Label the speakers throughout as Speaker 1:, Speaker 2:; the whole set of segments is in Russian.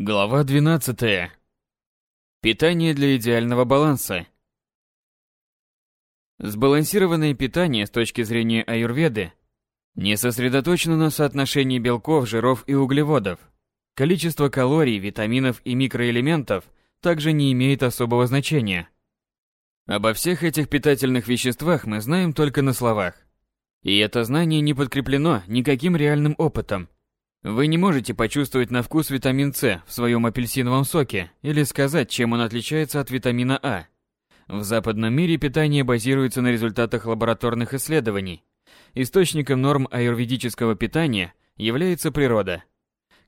Speaker 1: Глава 12. Питание для идеального баланса. Сбалансированное питание с точки зрения аюрведы не сосредоточено на соотношении белков, жиров и углеводов. Количество калорий, витаминов и микроэлементов также не имеет особого значения. Обо всех этих питательных веществах мы знаем только на словах. И это знание не подкреплено никаким реальным опытом. Вы не можете почувствовать на вкус витамин С в своем апельсиновом соке или сказать, чем он отличается от витамина А. В западном мире питание базируется на результатах лабораторных исследований. Источником норм аюрведического питания является природа.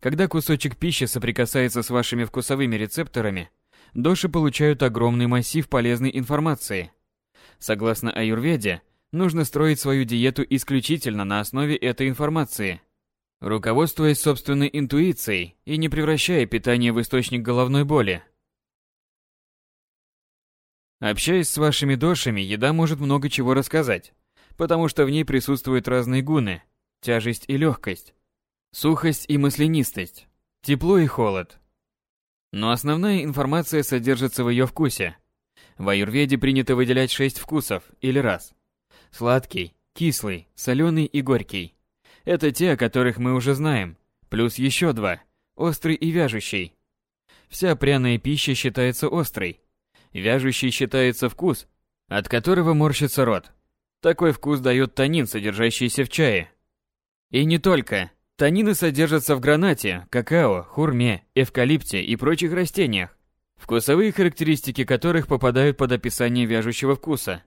Speaker 1: Когда кусочек пищи соприкасается с вашими вкусовыми рецепторами, доши получают огромный массив полезной информации. Согласно аюрведе, нужно строить свою диету исключительно на основе этой информации – руководствуясь собственной интуицией и не превращая питание в источник головной боли. Общаясь с вашими дошами, еда может много чего рассказать, потому что в ней присутствуют разные гуны, тяжесть и легкость, сухость и маслянистость, тепло и холод. Но основная информация содержится в ее вкусе. В аюрведе принято выделять шесть вкусов или раз. Сладкий, кислый, соленый и горький. Это те, о которых мы уже знаем, плюс еще два – острый и вяжущий. Вся пряная пища считается острой. Вяжущий считается вкус, от которого морщится рот. Такой вкус дает танин, содержащийся в чае. И не только. Танины содержатся в гранате, какао, хурме, эвкалипте и прочих растениях, вкусовые характеристики которых попадают под описание вяжущего вкуса.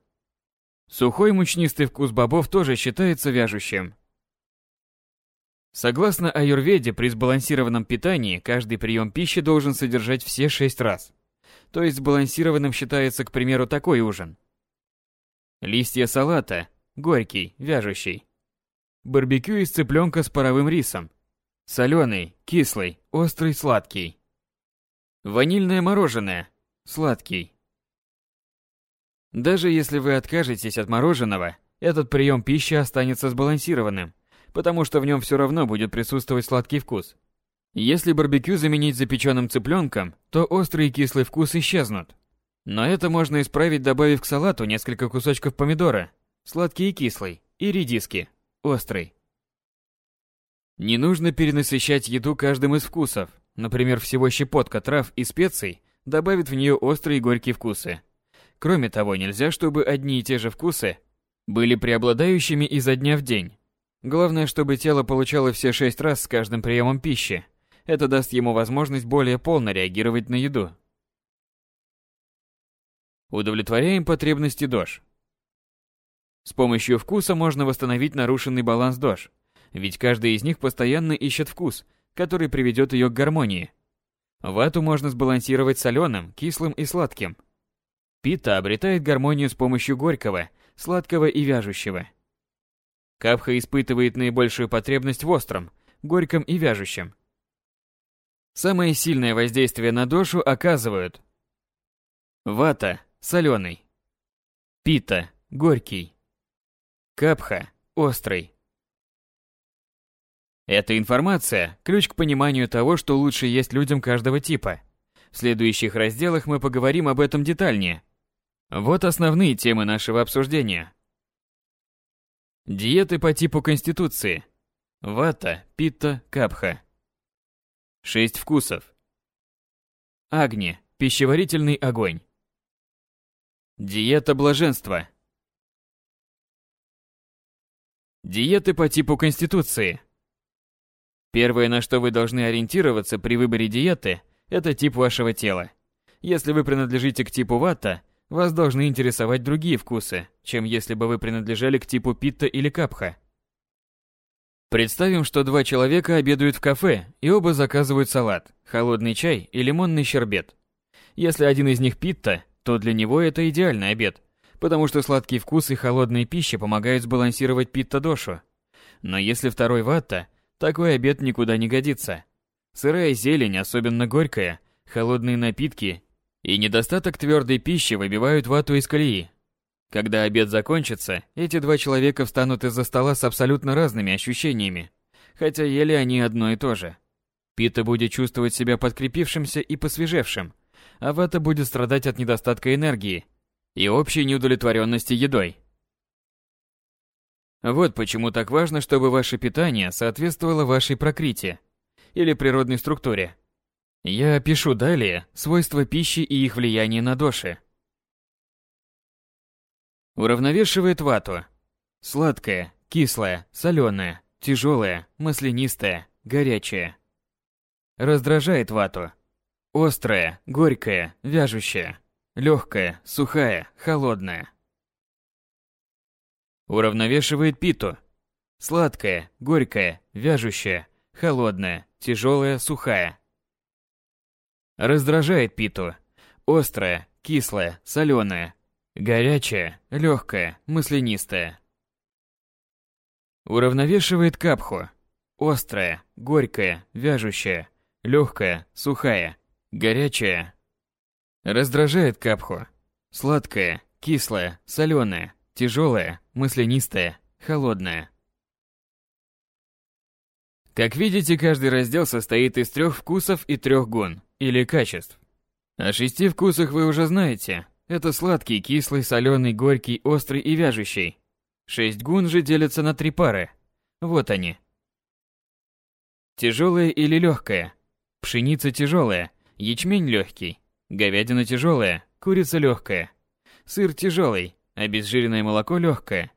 Speaker 1: Сухой мучнистый вкус бобов тоже считается вяжущим. Согласно аюрведе, при сбалансированном питании каждый прием пищи должен содержать все шесть раз. То есть сбалансированным считается, к примеру, такой ужин. Листья салата – горький, вяжущий. Барбекю из цыпленка с паровым рисом. Соленый, кислый, острый, сладкий. Ванильное мороженое – сладкий. Даже если вы откажетесь от мороженого, этот прием пищи останется сбалансированным – потому что в нем все равно будет присутствовать сладкий вкус. Если барбекю заменить запеченным цыпленком, то острый и кислый вкус исчезнут. Но это можно исправить, добавив к салату несколько кусочков помидора, сладкий и кислый, и редиски, острый. Не нужно перенасыщать еду каждым из вкусов. Например, всего щепотка трав и специй добавит в нее острые и горькие вкусы. Кроме того, нельзя, чтобы одни и те же вкусы были преобладающими изо дня в день. Главное, чтобы тело получало все шесть раз с каждым приемом пищи. Это даст ему возможность более полно реагировать на еду. Удовлетворяем потребности ДОЖ. С помощью вкуса можно восстановить нарушенный баланс ДОЖ, ведь каждый из них постоянно ищет вкус, который приведет ее к гармонии. Вату можно сбалансировать соленым, кислым и сладким. Пита обретает гармонию с помощью горького, сладкого и вяжущего. Капха испытывает наибольшую потребность в остром, горьком и вяжущем. Самое сильное воздействие на дошу оказывают вата – соленый, пита – горький, капха – острый. Эта информация – ключ к пониманию того, что лучше есть людям каждого типа. В следующих разделах мы поговорим об этом детальнее. Вот основные темы нашего обсуждения. Диеты по типу Конституции. Вата, питта, капха. Шесть вкусов. Агни, пищеварительный огонь. Диета блаженства. Диеты по типу Конституции. Первое, на что вы должны ориентироваться при выборе диеты, это тип вашего тела. Если вы принадлежите к типу вата, вас должны интересовать другие вкусы, чем если бы вы принадлежали к типу питта или капха. Представим, что два человека обедают в кафе, и оба заказывают салат, холодный чай и лимонный щербет. Если один из них питта, то для него это идеальный обед, потому что сладкий вкус и холодная пища помогают сбалансировать питта-дошу. Но если второй ватта, такой обед никуда не годится. Сырая зелень, особенно горькая, холодные напитки и недостаток твердой пищи выбивают вату из колеи. Когда обед закончится, эти два человека встанут из-за стола с абсолютно разными ощущениями, хотя ели они одно и то же. Пита будет чувствовать себя подкрепившимся и посвежевшим, а Вата будет страдать от недостатка энергии и общей неудовлетворенности едой. Вот почему так важно, чтобы ваше питание соответствовало вашей прокрите или природной структуре. Я опишу далее свойства пищи и их влияние на доши. Уравновешивает вату. Сладкое, кислое, соленое, тяжелое, маслянистое, горячее. Раздражает вату. Острое, горькое, вяжущее. Легкое, сухая, холодная. Уравновешивает питу. Сладкое, горькое, вяжущее, холодное, тяжелое, сухая. Раздражает питу. Острое, кислое, соленое, горячее, легкое, маслянистое. Уравновешивает капху. Острое, горькое, вяжущее, легкое, сухая, горячая. Раздражает капху. Сладкое, кислое, соленое, тяжелое, маслянистое, холодное. Как видите, каждый раздел состоит из трех вкусов и трех гун, или качеств. О шести вкусах вы уже знаете. Это сладкий, кислый, соленый, горький, острый и вяжущий. Шесть гун же делятся на три пары. Вот они. Тяжелое или легкое. Пшеница тяжелая, ячмень легкий, говядина тяжелая, курица легкая, сыр тяжелый, обезжиренное молоко легкое.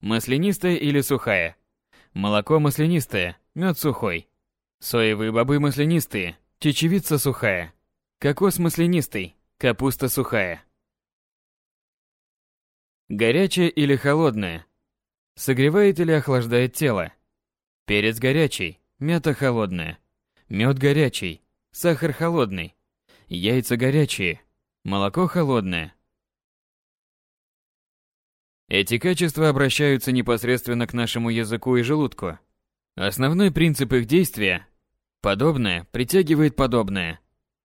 Speaker 1: Маслянистая или сухая. Молоко маслянистое, мед сухой. Соевые бобы маслянистые, чечевица сухая. Кокос маслянистый, капуста сухая. Горячее или холодное. Согревает или охлаждает тело. Перец горячий, мята холодная. Мед горячий, сахар холодный. Яйца горячие, молоко холодное. Эти качества обращаются непосредственно к нашему языку и желудку. Основной принцип их действия – подобное притягивает подобное.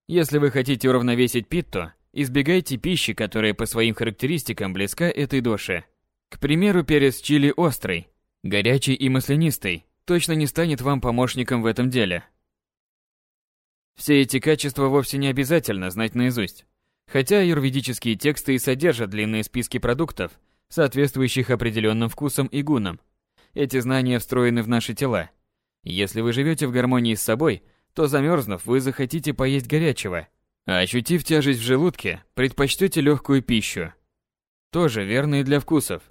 Speaker 1: Если вы хотите уравновесить питту, Избегайте пищи, которая по своим характеристикам близка этой доше. К примеру, перец чили острый, горячий и маслянистый точно не станет вам помощником в этом деле. Все эти качества вовсе не обязательно знать наизусть. Хотя юрведические тексты и содержат длинные списки продуктов, соответствующих определенным вкусам и гунам. Эти знания встроены в наши тела. Если вы живете в гармонии с собой, то замерзнув, вы захотите поесть горячего – а ощутив тяжесть в желудке, предпочтете легкую пищу. Тоже верно и для вкусов.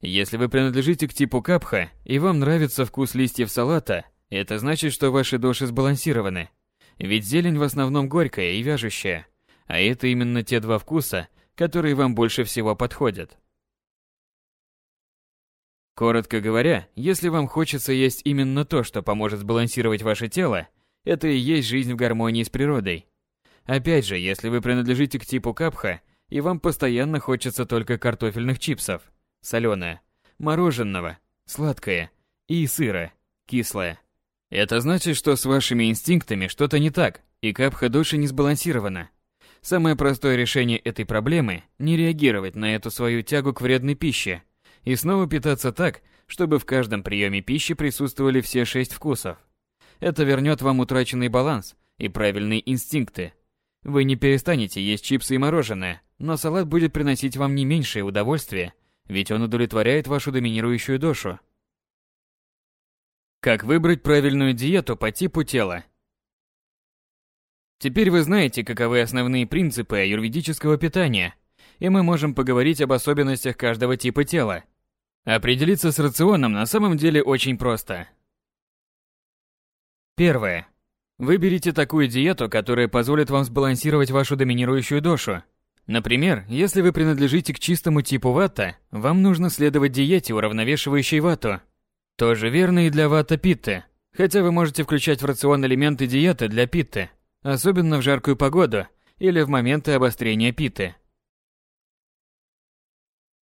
Speaker 1: Если вы принадлежите к типу капха и вам нравится вкус листьев салата, это значит, что ваши доши сбалансированы. Ведь зелень в основном горькая и вяжущая, а это именно те два вкуса, которые вам больше всего подходят. Коротко говоря, если вам хочется есть именно то, что поможет сбалансировать ваше тело, это и есть жизнь в гармонии с природой. Опять же, если вы принадлежите к типу капха, и вам постоянно хочется только картофельных чипсов, соленое, мороженого, сладкое и сыра, кислое. Это значит, что с вашими инстинктами что-то не так, и капха души не сбалансирована. Самое простое решение этой проблемы – не реагировать на эту свою тягу к вредной пище и снова питаться так, чтобы в каждом приеме пищи присутствовали все шесть вкусов. Это вернет вам утраченный баланс и правильные инстинкты, вы не перестанете есть чипсы и мороженое, но салат будет приносить вам не меньшее удовольствие, ведь он удовлетворяет вашу доминирующую душу. Как выбрать правильную диету по типу тела? Теперь вы знаете, каковы основные принципы аюрведического питания, и мы можем поговорить об особенностях каждого типа тела. Определиться с рационом на самом деле очень просто. Первое. Выберите такую диету, которая позволит вам сбалансировать вашу доминирующую дошу. Например, если вы принадлежите к чистому типу вата, вам нужно следовать диете, уравновешивающей вату. Тоже верно и для вата питты, хотя вы можете включать в рацион элементы диеты для питты, особенно в жаркую погоду или в моменты обострения питты.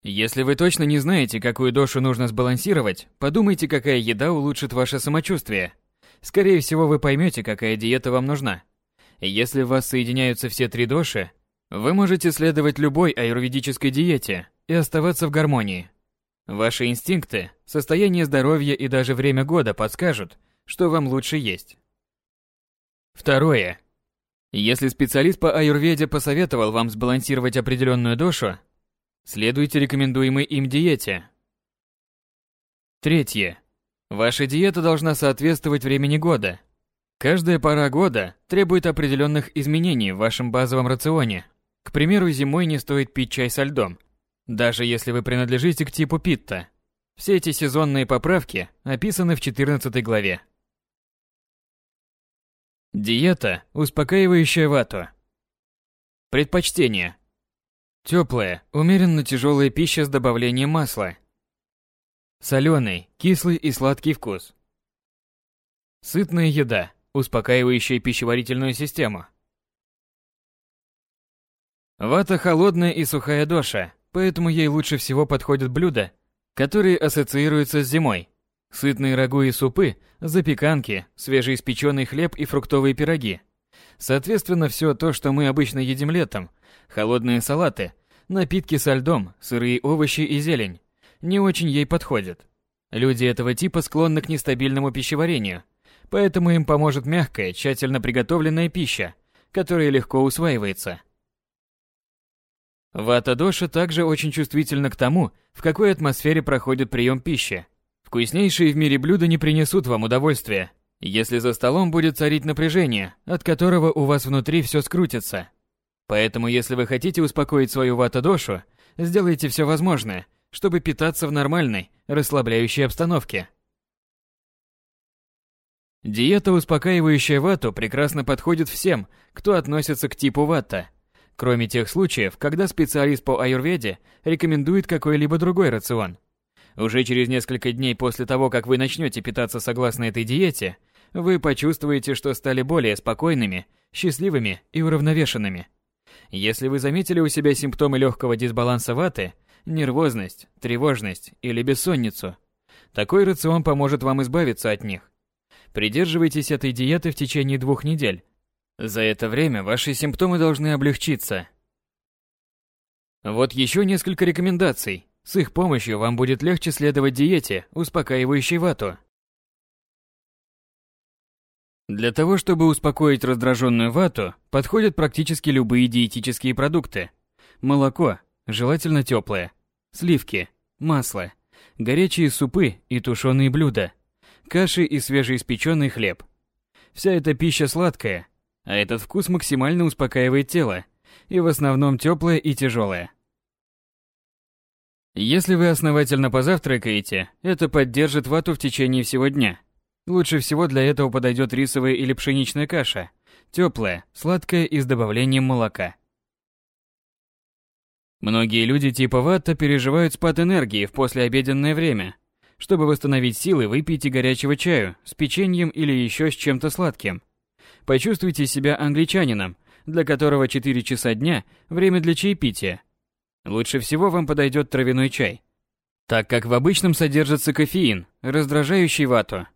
Speaker 1: Если вы точно не знаете, какую дошу нужно сбалансировать, подумайте, какая еда улучшит ваше самочувствие – Скорее всего, вы поймете, какая диета вам нужна. Если в вас соединяются все три доши, вы можете следовать любой аюрведической диете и оставаться в гармонии. Ваши инстинкты, состояние здоровья и даже время года подскажут, что вам лучше есть. Второе. Если специалист по аюрведе посоветовал вам сбалансировать определенную дошу, следуйте рекомендуемой им диете. Третье. Ваша диета должна соответствовать времени года. Каждая пора года требует определенных изменений в вашем базовом рационе. К примеру, зимой не стоит пить чай со льдом, даже если вы принадлежите к типу питта. Все эти сезонные поправки описаны в 14 главе. Диета, успокаивающая вату. Предпочтение. Теплая, умеренно тяжелая пища с добавлением масла. Соленый, кислый и сладкий вкус. Сытная еда, успокаивающая пищеварительную систему. Вата холодная и сухая доша, поэтому ей лучше всего подходят блюда, которые ассоциируются с зимой. Сытные рагу и супы, запеканки, свежеиспеченный хлеб и фруктовые пироги. Соответственно, все то, что мы обычно едим летом. Холодные салаты, напитки со льдом, сырые овощи и зелень. Не очень ей подходят. Люди этого типа склонны к нестабильному пищеварению, поэтому им поможет мягкая, тщательно приготовленная пища, которая легко усваивается. Вата-доша также очень чувствительна к тому, в какой атмосфере проходит прием пищи. Вкуснейшие в мире блюда не принесут вам удовольствия, если за столом будет царить напряжение, от которого у вас внутри все скрутится. Поэтому, если вы хотите успокоить свою вата-дошу, сделайте все возможное, чтобы питаться в нормальной, расслабляющей обстановке. Диета, успокаивающая вату, прекрасно подходит всем, кто относится к типу ватта, кроме тех случаев, когда специалист по аюрведе рекомендует какой-либо другой рацион – уже через несколько дней после того, как вы начнете питаться согласно этой диете, вы почувствуете, что стали более спокойными, счастливыми и уравновешенными. Если вы заметили у себя симптомы легкого дисбаланса ваты, нервозность, тревожность или бессонницу, такой рацион поможет вам избавиться от них. Придерживайтесь этой диеты в течение двух недель. За это время ваши симптомы должны облегчиться. Вот еще несколько рекомендаций, с их помощью вам будет легче следовать диете, успокаивающей вату. Для того, чтобы успокоить раздраженную вату, подходят практически любые диетические продукты. Молоко, желательно теплое, сливки, масло, горячие супы и тушеные блюда, каши и свежеиспеченный хлеб. Вся эта пища сладкая, а этот вкус максимально успокаивает тело, и в основном теплая и тяжелая. Если вы основательно позавтракаете, это поддержит вату в течение всего дня. Лучше всего для этого подойдет рисовая или пшеничная каша, теплая, сладкая и с добавлением молока. Многие люди типа ватта переживают спад энергии в послеобеденное время. Чтобы восстановить силы, выпейте горячего чаю с печеньем или еще с чем-то сладким. Почувствуйте себя англичанином, для которого 4 часа дня – время для чаепития – Лучше всего вам подойдет травяной чай, так как в обычном содержится кофеин, раздражающий вату.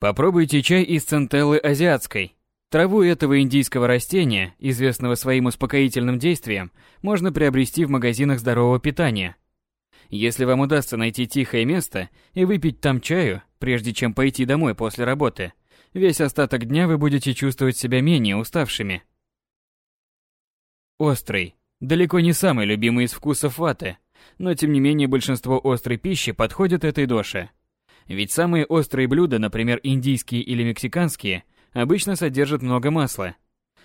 Speaker 1: Попробуйте чай из центеллы азиатской. Траву этого индийского растения, известного своим успокоительным действием, можно приобрести в магазинах здорового питания. Если вам удастся найти тихое место и выпить там чаю, прежде чем пойти домой после работы, весь остаток дня вы будете чувствовать себя менее уставшими. Острый, Далеко не самый любимый из вкусов ваты, но тем не менее большинство острой пищи подходит этой доше. Ведь самые острые блюда, например, индийские или мексиканские, обычно содержат много масла.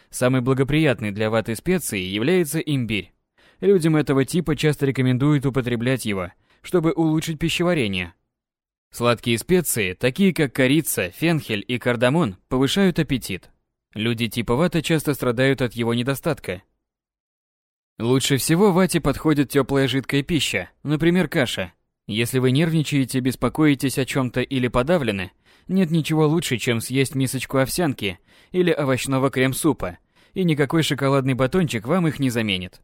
Speaker 1: Самый благоприятный для ваты специи является имбирь. Людям этого типа часто рекомендуют употреблять его, чтобы улучшить пищеварение. Сладкие специи, такие как корица, фенхель и кардамон, повышают аппетит. Люди типа вата часто страдают от его недостатка – Лучше всего вате подходит теплая жидкая пища, например, каша. Если вы нервничаете, беспокоитесь о чем-то или подавлены, нет ничего лучше, чем съесть мисочку овсянки или овощного крем-супа, и никакой шоколадный батончик вам их не заменит.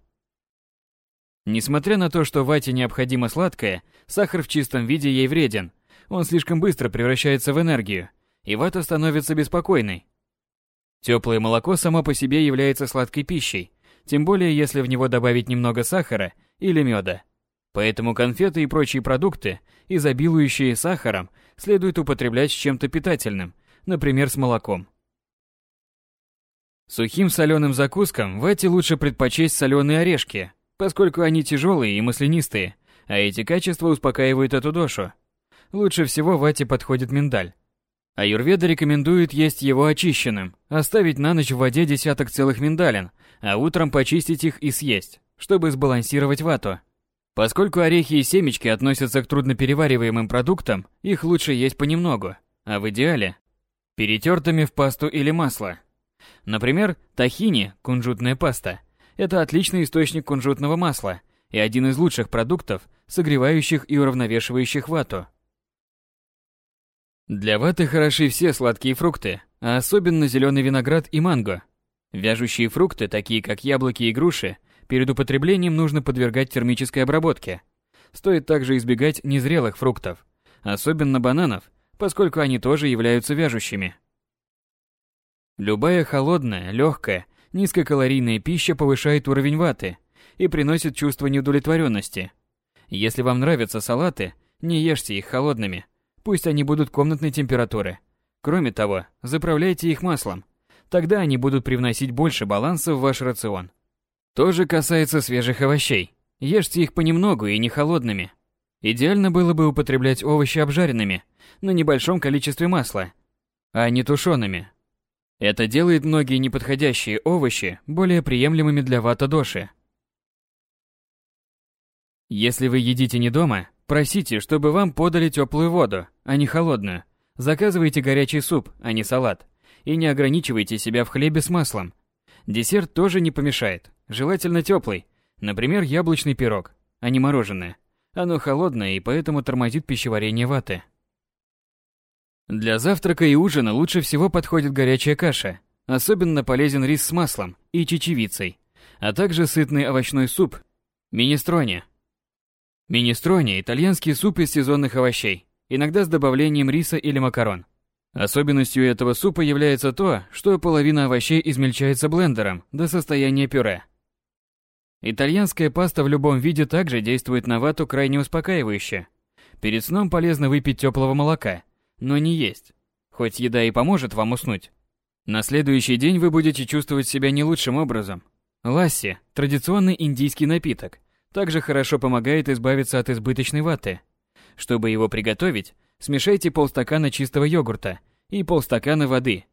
Speaker 1: Несмотря на то, что вате необходимо сладкое, сахар в чистом виде ей вреден. Он слишком быстро превращается в энергию, и вата становится беспокойной. Теплое молоко само по себе является сладкой пищей, тем более если в него добавить немного сахара или меда. Поэтому конфеты и прочие продукты, изобилующие сахаром, следует употреблять с чем-то питательным, например, с молоком. Сухим соленым закускам вате лучше предпочесть соленые орешки, поскольку они тяжелые и маслянистые, а эти качества успокаивают эту дошу. Лучше всего вате подходит миндаль. Аюрведа рекомендует есть его очищенным, оставить на ночь в воде десяток целых миндалин, а утром почистить их и съесть, чтобы сбалансировать вату. Поскольку орехи и семечки относятся к трудноперевариваемым продуктам, их лучше есть понемногу, а в идеале – перетертыми в пасту или масло. Например, тахини, кунжутная паста – это отличный источник кунжутного масла и один из лучших продуктов, согревающих и уравновешивающих вату. Для ваты хороши все сладкие фрукты, а особенно зеленый виноград и манго. Вяжущие фрукты, такие как яблоки и груши, перед употреблением нужно подвергать термической обработке. Стоит также избегать незрелых фруктов, особенно бананов, поскольку они тоже являются вяжущими. Любая холодная, легкая, низкокалорийная пища повышает уровень ваты и приносит чувство неудовлетворенности. Если вам нравятся салаты, не ешьте их холодными – Пусть они будут комнатной температуры. Кроме того, заправляйте их маслом. Тогда они будут привносить больше баланса в ваш рацион. То же касается свежих овощей. Ешьте их понемногу и не холодными. Идеально было бы употреблять овощи обжаренными, на небольшом количестве масла, а не тушеными. Это делает многие неподходящие овощи более приемлемыми для вата-доши. Если вы едите не дома, Просите, чтобы вам подали теплую воду, а не холодную. Заказывайте горячий суп, а не салат. И не ограничивайте себя в хлебе с маслом. Десерт тоже не помешает. Желательно теплый. Например, яблочный пирог, а не мороженое. Оно холодное и поэтому тормозит пищеварение ваты. Для завтрака и ужина лучше всего подходит горячая каша. Особенно полезен рис с маслом и чечевицей, а также сытный овощной суп минестроне Минестроне – итальянский суп из сезонных овощей, иногда с добавлением риса или макарон. Особенностью этого супа является то, что половина овощей измельчается блендером до состояния пюре. Итальянская паста в любом виде также действует на вату крайне успокаивающе. Перед сном полезно выпить теплого молока, но не есть. Хоть еда и поможет вам уснуть. На следующий день вы будете чувствовать себя не лучшим образом. Ласси – традиционный индийский напиток – также хорошо помогает избавиться от избыточной ваты. Чтобы его приготовить, смешайте полстакана чистого йогурта и полстакана воды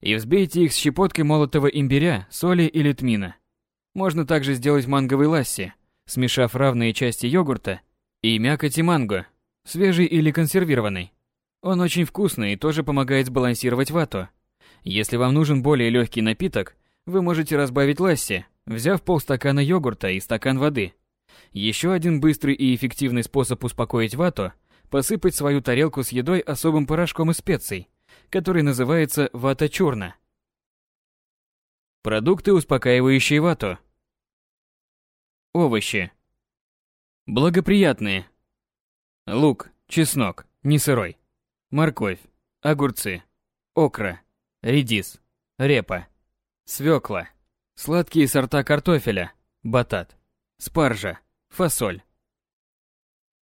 Speaker 1: и взбейте их с щепоткой молотого имбиря, соли или тмина. Можно также сделать манговый ласси, смешав равные части йогурта и мякоти манго, свежий или консервированный. Он очень вкусный и тоже помогает сбалансировать вату. Если вам нужен более легкий напиток, вы можете разбавить ласси, взяв полстакана йогурта и стакан воды – еще один быстрый и эффективный способ успокоить вату – посыпать свою тарелку с едой особым порошком из специй, который называется вата-чурна. Продукты, успокаивающие вату. Овощи. Благоприятные. Лук, чеснок, не сырой. Морковь, огурцы, окра, редис, репа, свекла, сладкие сорта картофеля, батат, спаржа, Фасоль.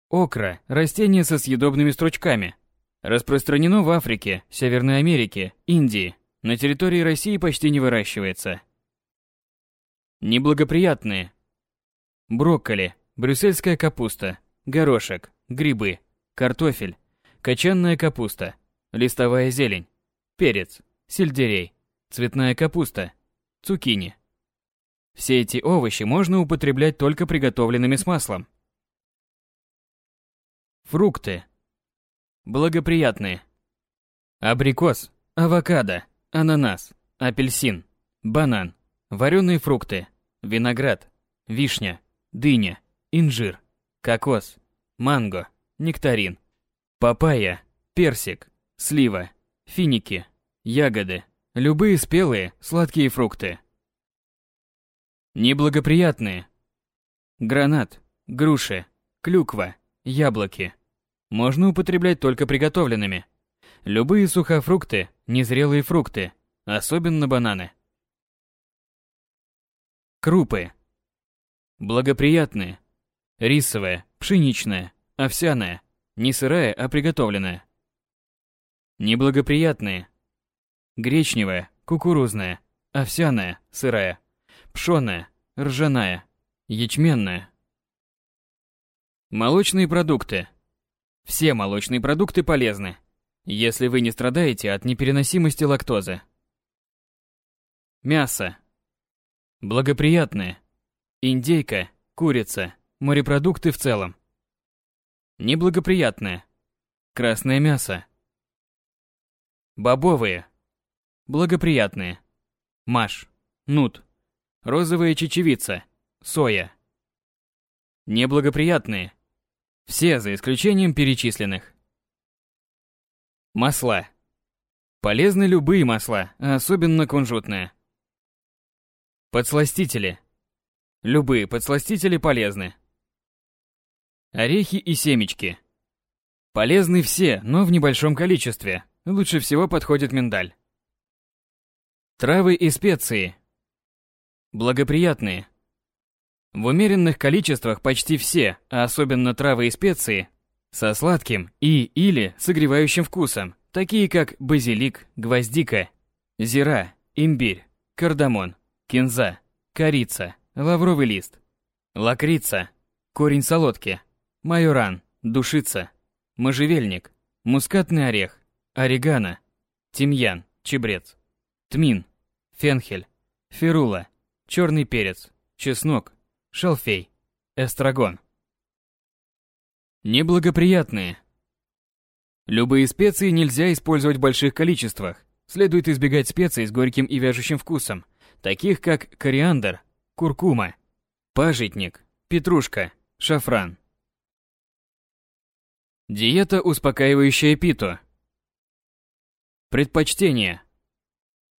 Speaker 1: Окра – растение со съедобными стручками. Распространено в Африке, Северной Америке, Индии. На территории России почти не выращивается. Неблагоприятные. Брокколи, брюссельская капуста, горошек, грибы, картофель, кочанная капуста, листовая зелень, перец, сельдерей, цветная капуста, цукини. Все эти овощи можно употреблять только приготовленными с маслом. Фрукты. Благоприятные. Абрикос, авокадо, ананас, апельсин, банан, вареные фрукты, виноград, вишня, дыня, инжир, кокос, манго, нектарин, папайя, персик, слива, финики, ягоды, любые спелые сладкие фрукты. Неблагоприятные. Гранат, груши, клюква, яблоки. Можно употреблять только приготовленными. Любые сухофрукты, незрелые фрукты, особенно бананы. Крупы. Благоприятные. Рисовая, пшеничная, овсяная, не сырая, а приготовленная. Неблагоприятные. Гречневая, кукурузная, овсяная, сырая, пшеная, ржаная, ячменная. Молочные продукты. Все молочные продукты полезны, если вы не страдаете от непереносимости лактозы. Мясо. Благоприятное. Индейка, курица, морепродукты в целом. Неблагоприятное. Красное мясо. Бобовые. Благоприятные. Маш, нут, розовая чечевица, соя. Неблагоприятные. Все за исключением перечисленных. Масла. Полезны любые масла, а особенно кунжутные. Подсластители. Любые подсластители полезны. Орехи и семечки. Полезны все, но в небольшом количестве. Лучше всего подходит миндаль. Травы и специи. Благоприятные. В умеренных количествах почти все, а особенно травы и специи, со сладким и или согревающим вкусом, такие как базилик, гвоздика, зира, имбирь, кардамон, кинза, корица, лавровый лист, лакрица, корень солодки, майоран, душица, можжевельник, мускатный орех, орегано, тимьян, чебрец, тмин, фенхель, ферула, черный перец, чеснок, шалфей, эстрагон. Неблагоприятные. Любые специи нельзя использовать в больших количествах. Следует избегать специй с горьким и вяжущим вкусом, таких как кориандр, куркума, пажитник, петрушка, шафран. Диета, успокаивающая питу. Предпочтение.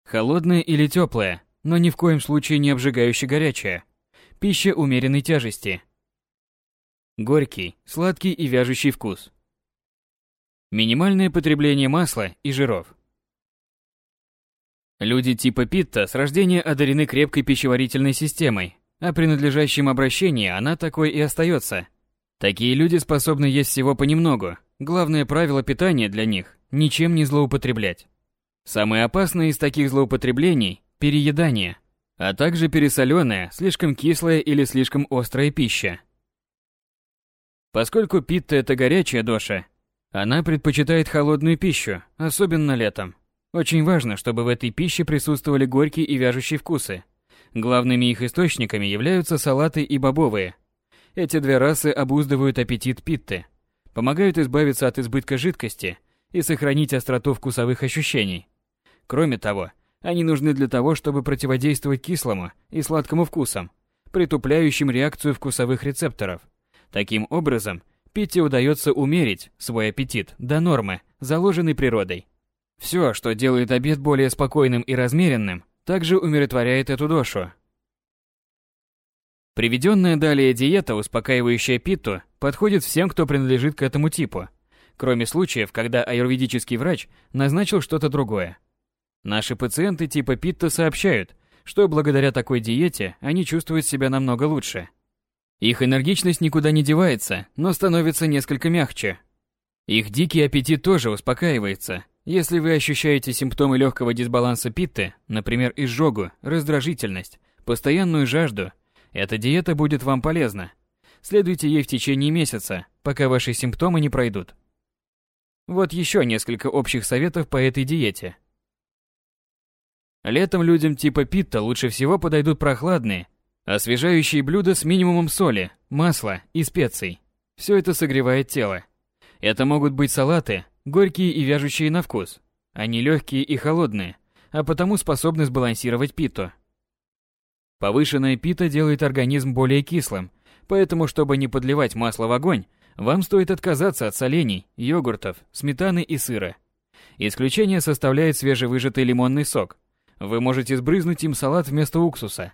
Speaker 1: Холодное или теплое, но ни в коем случае не обжигающе горячее. Пища умеренной тяжести. Горький, сладкий и вяжущий вкус. Минимальное потребление масла и жиров. Люди типа Питта с рождения одарены крепкой пищеварительной системой, а при надлежащем обращении она такой и остается. Такие люди способны есть всего понемногу. Главное правило питания для них – ничем не злоупотреблять. Самое опасное из таких злоупотреблений – переедание, а также пересоленная, слишком кислая или слишком острая пища. Поскольку питта – это горячая доша, она предпочитает холодную пищу, особенно летом. Очень важно, чтобы в этой пище присутствовали горькие и вяжущие вкусы. Главными их источниками являются салаты и бобовые. Эти две расы обуздывают аппетит питты, помогают избавиться от избытка жидкости и сохранить остроту вкусовых ощущений. Кроме того, они нужны для того, чтобы противодействовать кислому и сладкому вкусам, притупляющим реакцию вкусовых рецепторов. Таким образом, питте удается умерить свой аппетит до нормы, заложенной природой. Все, что делает обед более спокойным и размеренным, также умиротворяет эту дошу. Приведенная далее диета, успокаивающая питту, подходит всем, кто принадлежит к этому типу, кроме случаев, когда аюрведический врач назначил что-то другое. Наши пациенты типа питта сообщают, что благодаря такой диете они чувствуют себя намного лучше. Их энергичность никуда не девается, но становится несколько мягче. Их дикий аппетит тоже успокаивается, если вы ощущаете симптомы легкого дисбаланса питты, например, изжогу, раздражительность, постоянную жажду, эта диета будет вам полезна. Следуйте ей в течение месяца, пока ваши симптомы не пройдут. Вот еще несколько общих советов по этой диете. Летом людям типа питта лучше всего подойдут прохладные, освежающие блюда с минимумом соли, масла и специй. Все это согревает тело. Это могут быть салаты, горькие и вяжущие на вкус. Они легкие и холодные, а потому способны сбалансировать питу. Повышенная пита делает организм более кислым, поэтому, чтобы не подливать масло в огонь, вам стоит отказаться от солений, йогуртов, сметаны и сыра. Исключение составляет свежевыжатый лимонный сок. Вы можете сбрызнуть им салат вместо уксуса.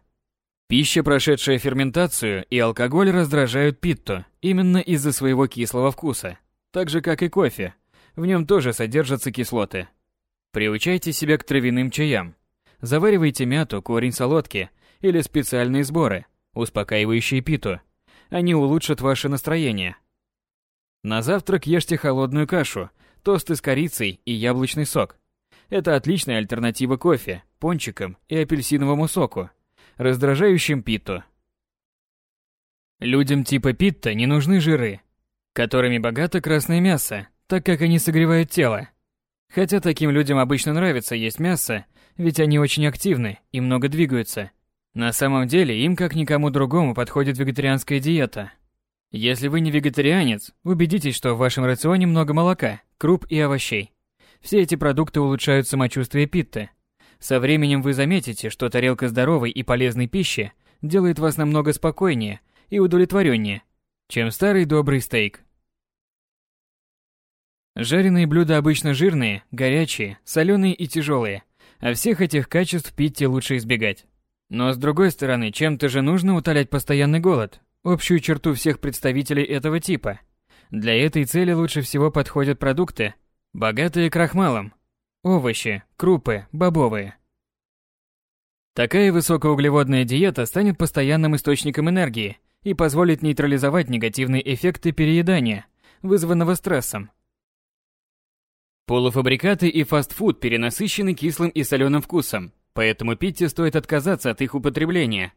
Speaker 1: Пища, прошедшая ферментацию, и алкоголь раздражают питту именно из-за своего кислого вкуса, так же как и кофе, в нем тоже содержатся кислоты. Приучайте себя к травяным чаям. Заваривайте мяту, корень солодки или специальные сборы, успокаивающие питу. Они улучшат ваше настроение. На завтрак ешьте холодную кашу, тосты с корицей и яблочный сок. Это отличная альтернатива кофе, пончикам и апельсиновому соку, раздражающим питу. Людям типа питта не нужны жиры, которыми богато красное мясо, так как они согревают тело. Хотя таким людям обычно нравится есть мясо, ведь они очень активны и много двигаются. На самом деле им как никому другому подходит вегетарианская диета. Если вы не вегетарианец, убедитесь, что в вашем рационе много молока, круп и овощей. Все эти продукты улучшают самочувствие питты. Со временем вы заметите, что тарелка здоровой и полезной пищи делает вас намного спокойнее и удовлетвореннее, чем старый добрый стейк. Жареные блюда обычно жирные, горячие, соленые и тяжелые, а всех этих качеств питте лучше избегать. Но с другой стороны, чем-то же нужно утолять постоянный голод, общую черту всех представителей этого типа. Для этой цели лучше всего подходят продукты, богатые крахмалом, овощи, крупы, бобовые. Такая высокоуглеводная диета станет постоянным источником энергии и позволит нейтрализовать негативные эффекты переедания, вызванного стрессом. Полуфабрикаты и фастфуд перенасыщены кислым и соленым вкусом, поэтому питте стоит отказаться от их употребления.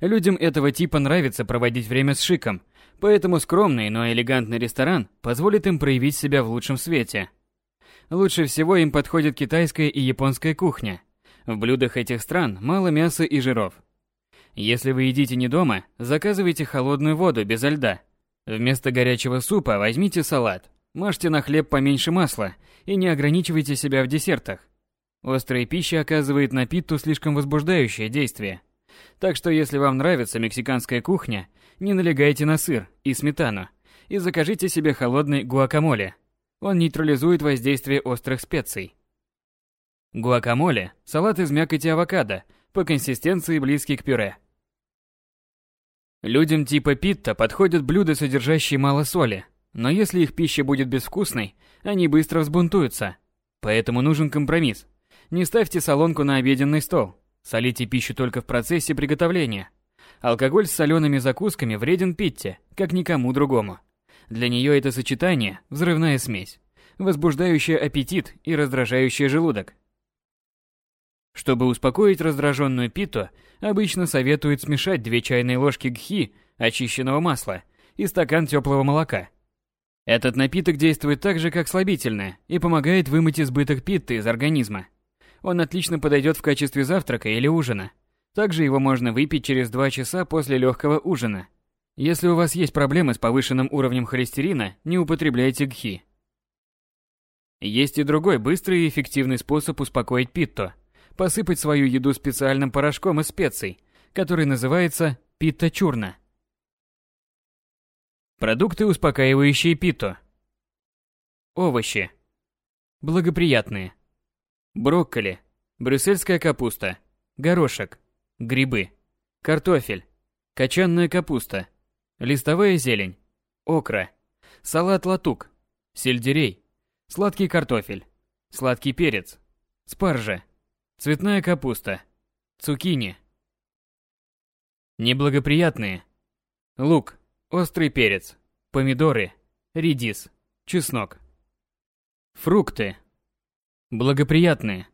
Speaker 1: Людям этого типа нравится проводить время с шиком, поэтому скромный, но элегантный ресторан позволит им проявить себя в лучшем свете. Лучше всего им подходит китайская и японская кухня. В блюдах этих стран мало мяса и жиров. Если вы едите не дома, заказывайте холодную воду без льда. Вместо горячего супа возьмите салат. Мажьте на хлеб поменьше масла и не ограничивайте себя в десертах. Острая пища оказывает на питту слишком возбуждающее действие. Так что если вам нравится мексиканская кухня, не налегайте на сыр и сметану и закажите себе холодный гуакамоле. Он нейтрализует воздействие острых специй. Гуакамоле – салат из мякоти авокадо, по консистенции близкий к пюре. Людям типа питта подходят блюда, содержащие мало соли, но если их пища будет безвкусной, они быстро взбунтуются. Поэтому нужен компромисс. Не ставьте солонку на обеденный стол. Солите пищу только в процессе приготовления. Алкоголь с солеными закусками вреден питте, как никому другому. Для нее это сочетание – взрывная смесь, возбуждающая аппетит и раздражающая желудок. Чтобы успокоить раздраженную питу, обычно советуют смешать 2 чайные ложки гхи, очищенного масла, и стакан теплого молока – этот напиток действует так же, как слабительное, и помогает вымыть избыток питты из организма. Он отлично подойдет в качестве завтрака или ужина. Также его можно выпить через 2 часа после легкого ужина. Если у вас есть проблемы с повышенным уровнем холестерина, не употребляйте гхи. Есть и другой быстрый и эффективный способ успокоить питто. Посыпать свою еду специальным порошком из специй, который называется питта-чурна. Продукты, успокаивающие питу. Овощи. Благоприятные. Брокколи, брюссельская капуста, горошек, грибы, картофель, качанная капуста, листовая зелень, окра, салат латук, сельдерей, сладкий картофель, сладкий перец, спаржа, цветная капуста, цукини. Неблагоприятные. Лук, Острый перец, помидоры, редис, чеснок. Фрукты. Благоприятные.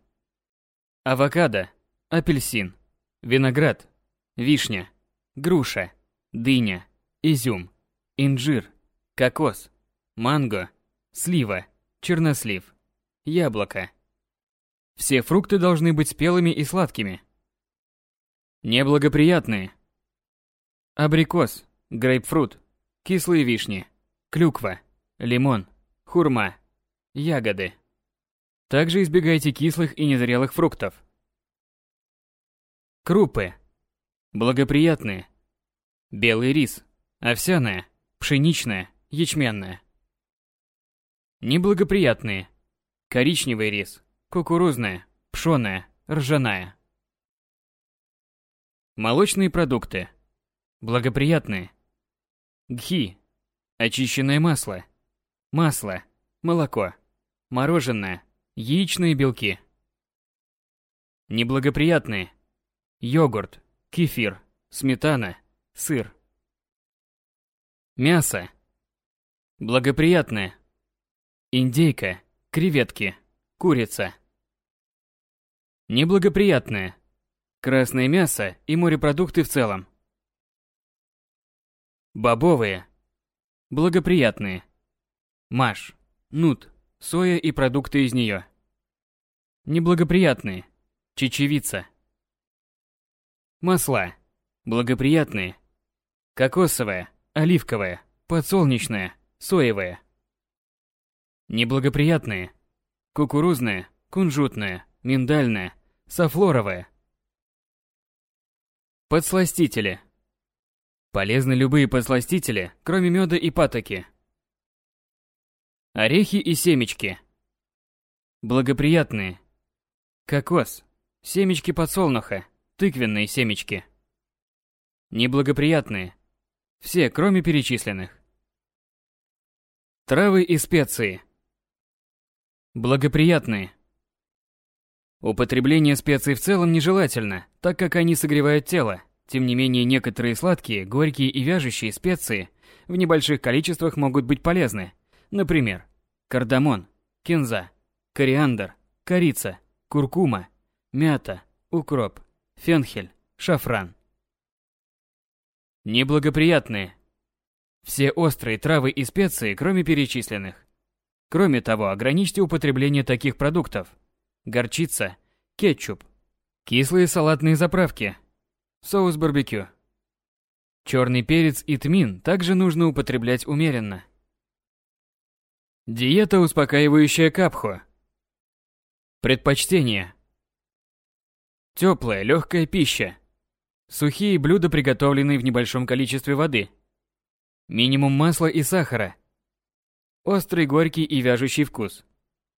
Speaker 1: Авокадо, апельсин, виноград, вишня, груша, дыня, изюм, инжир, кокос, манго, слива, чернослив, яблоко. Все фрукты должны быть спелыми и сладкими. Неблагоприятные. Абрикос, грейпфрут, кислые вишни, клюква, лимон, хурма, ягоды. Также избегайте кислых и незрелых фруктов. Крупы. Благоприятные. Белый рис, овсяная, пшеничная, ячменная. Неблагоприятные. Коричневый рис, кукурузная, пшеная, ржаная. Молочные продукты. Благоприятные. Гхи. Очищенное масло. Масло. Молоко. Мороженое. Яичные белки. Неблагоприятные. Йогурт. Кефир. Сметана. Сыр. Мясо. Благоприятное. Индейка. Креветки. Курица. Неблагоприятное. Красное мясо и морепродукты в целом. Бобовые. Благоприятные. Маш. Нут. Соя и продукты из нее. Неблагоприятные. Чечевица. Масла. Благоприятные. Кокосовое, оливковое, подсолнечное, соевое. Неблагоприятные. Кукурузное, кунжутное, миндальное, софлоровое. Подсластители. Полезны любые подсластители, кроме меда и патоки. Орехи и семечки. Благоприятные. Кокос. Семечки подсолнуха. Тыквенные семечки. Неблагоприятные. Все, кроме перечисленных. Травы и специи. Благоприятные. Употребление специй в целом нежелательно, так как они согревают тело. Тем не менее, некоторые сладкие, горькие и вяжущие специи в небольших количествах могут быть полезны. Например, кардамон, кинза, кориандр, корица, куркума, мята, укроп, фенхель, шафран. Неблагоприятные. Все острые травы и специи, кроме перечисленных. Кроме того, ограничьте употребление таких продуктов. Горчица, кетчуп, кислые салатные заправки, соус барбекю. Черный перец и тмин также нужно употреблять умеренно. Диета, успокаивающая капху. Предпочтение. Теплая, легкая пища. Сухие блюда, приготовленные в небольшом количестве воды. Минимум масла и сахара. Острый, горький и вяжущий вкус.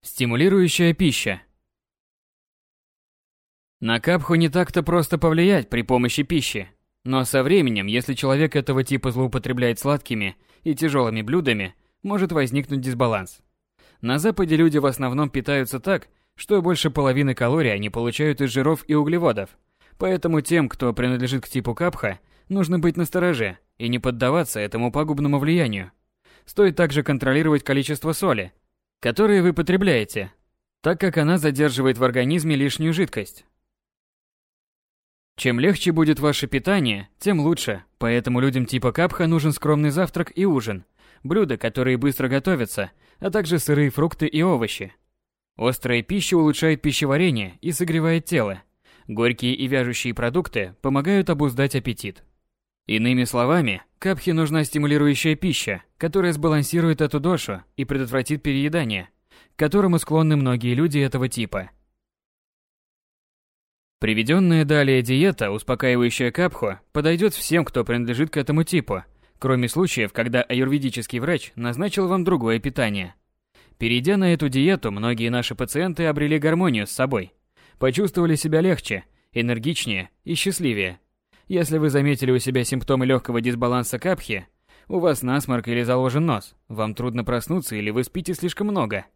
Speaker 1: Стимулирующая пища. На капху не так-то просто повлиять при помощи пищи. Но со временем, если человек этого типа злоупотребляет сладкими и тяжелыми блюдами, может возникнуть дисбаланс. На Западе люди в основном питаются так, что больше половины калорий они получают из жиров и углеводов – Поэтому тем, кто принадлежит к типу капха, нужно быть настороже и не поддаваться этому пагубному влиянию. Стоит также контролировать количество соли, которое вы потребляете, так как она задерживает в организме лишнюю жидкость. Чем легче будет ваше питание, тем лучше, поэтому людям типа капха нужен скромный завтрак и ужин, блюда, которые быстро готовятся, а также сырые фрукты и овощи. Острая пища улучшает пищеварение и согревает тело, Горькие и вяжущие продукты помогают обуздать аппетит. Иными словами, капхе нужна стимулирующая пища, которая сбалансирует эту дошу и предотвратит переедание, к которому склонны многие люди этого типа. Приведенная далее диета, успокаивающая капху, подойдет всем, кто принадлежит к этому типу, кроме случаев, когда аюрведический врач назначил вам другое питание. Перейдя на эту диету, многие наши пациенты обрели гармонию с собой – почувствовали себя легче, энергичнее и счастливее. Если вы заметили у себя симптомы легкого дисбаланса капхи, у вас насморк или заложен нос, вам трудно проснуться или вы спите слишком много,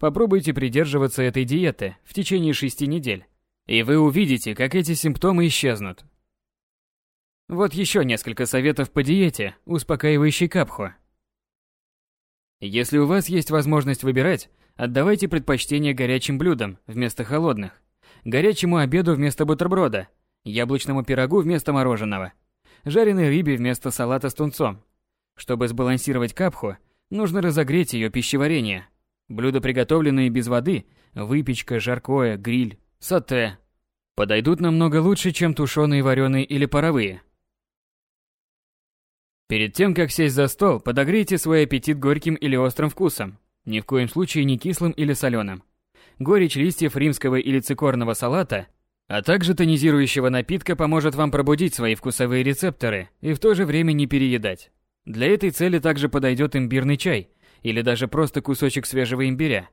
Speaker 1: попробуйте придерживаться этой диеты в течение шести недель, и вы увидите, как эти симптомы исчезнут. Вот еще несколько советов по диете, успокаивающей капху. Если у вас есть возможность выбирать, отдавайте предпочтение горячим блюдам вместо холодных горячему обеду вместо бутерброда, яблочному пирогу вместо мороженого, жареной рыбе вместо салата с тунцом. Чтобы сбалансировать капху, нужно разогреть ее пищеварение. Блюда, приготовленные без воды, выпечка, жаркое, гриль, сате, подойдут намного лучше, чем тушеные, вареные или паровые. Перед тем, как сесть за стол, подогрейте свой аппетит горьким или острым вкусом, ни в коем случае не кислым или соленым горечь листьев римского или цикорного салата, а также тонизирующего напитка поможет вам пробудить свои вкусовые рецепторы и в то же время не переедать. Для этой цели также подойдет имбирный чай или даже просто кусочек свежего имбиря.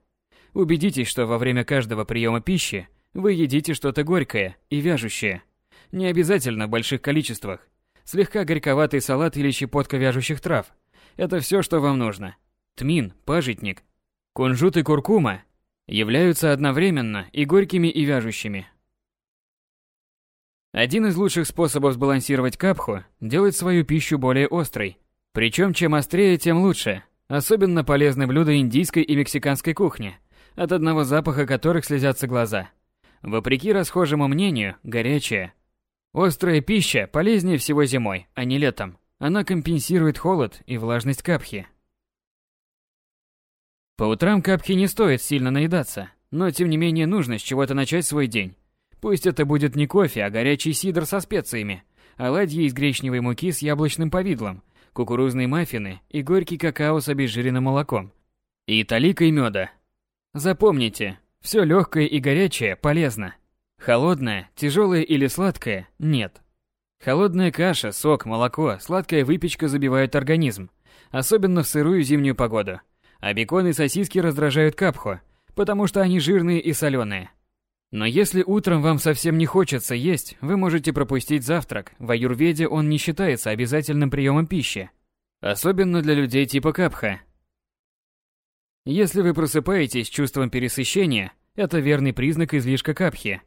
Speaker 1: Убедитесь, что во время каждого приема пищи вы едите что-то горькое и вяжущее. Не обязательно в больших количествах. Слегка горьковатый салат или щепотка вяжущих трав – это все, что вам нужно. Тмин, пажитник, кунжут и куркума являются одновременно и горькими, и вяжущими. Один из лучших способов сбалансировать капху – делать свою пищу более острой. Причем чем острее, тем лучше. Особенно полезны блюда индийской и мексиканской кухни, от одного запаха которых слезятся глаза. Вопреки расхожему мнению, горячая. Острая пища полезнее всего зимой, а не летом. Она компенсирует холод и влажность капхи. По утрам капхи не стоит сильно наедаться, но тем не менее нужно с чего-то начать свой день. Пусть это будет не кофе, а горячий сидр со специями, оладьи из гречневой муки с яблочным повидлом, кукурузные маффины и горький какао с обезжиренным молоком. И таликой меда. Запомните, все легкое и горячее полезно. Холодное, тяжелое или сладкое – нет. Холодная каша, сок, молоко, сладкая выпечка забивают организм, особенно в сырую зимнюю погоду. А бекон и сосиски раздражают капху, потому что они жирные и соленые. Но если утром вам совсем не хочется есть, вы можете пропустить завтрак. В аюрведе он не считается обязательным приемом пищи. Особенно для людей типа капха. Если вы просыпаетесь с чувством пересыщения, это верный признак излишка капхи.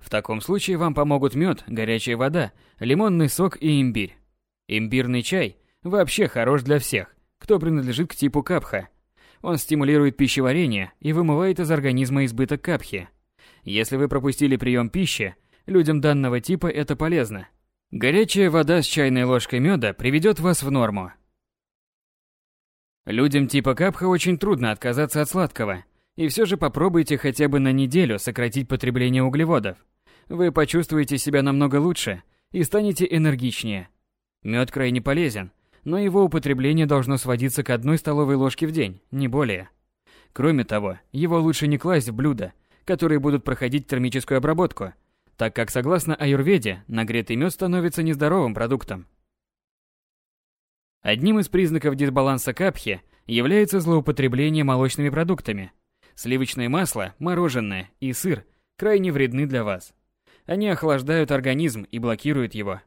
Speaker 1: В таком случае вам помогут мед, горячая вода, лимонный сок и имбирь. Имбирный чай вообще хорош для всех, кто принадлежит к типу капха. Он стимулирует пищеварение и вымывает из организма избыток капхи. Если вы пропустили прием пищи, людям данного типа это полезно. Горячая вода с чайной ложкой меда приведет вас в норму. Людям типа капха очень трудно отказаться от сладкого, и все же попробуйте хотя бы на неделю сократить потребление углеводов. Вы почувствуете себя намного лучше и станете энергичнее. Мед крайне полезен, но его употребление должно сводиться к одной столовой ложке в день, не более. Кроме того, его лучше не класть в блюда, которые будут проходить термическую обработку, так как согласно аюрведе, нагретый мед становится нездоровым продуктом. Одним из признаков дисбаланса капхи является злоупотребление молочными продуктами. Сливочное масло, мороженое и сыр крайне вредны для вас. Они охлаждают организм и блокируют его.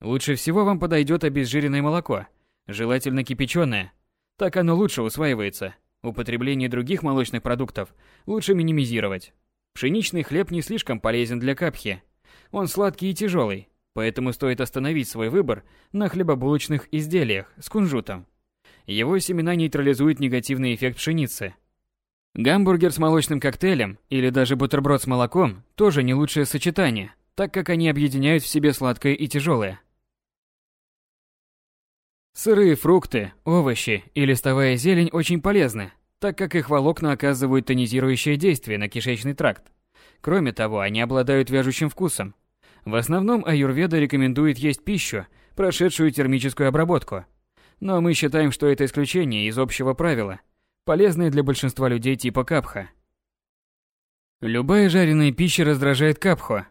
Speaker 1: Лучше всего вам подойдет обезжиренное молоко, желательно кипяченое. Так оно лучше усваивается. Употребление других молочных продуктов лучше минимизировать. Пшеничный хлеб не слишком полезен для капхи. Он сладкий и тяжелый, поэтому стоит остановить свой выбор на хлебобулочных изделиях с кунжутом. Его семена нейтрализуют негативный эффект пшеницы. Гамбургер с молочным коктейлем или даже бутерброд с молоком тоже не лучшее сочетание, так как они объединяют в себе сладкое и тяжелое. Сырые фрукты, овощи и листовая зелень очень полезны, так как их волокна оказывают тонизирующее действие на кишечный тракт. Кроме того, они обладают вяжущим вкусом. В основном аюрведа рекомендует есть пищу, прошедшую термическую обработку. Но мы считаем, что это исключение из общего правила, полезное для большинства людей типа капха. Любая жареная пища раздражает капху.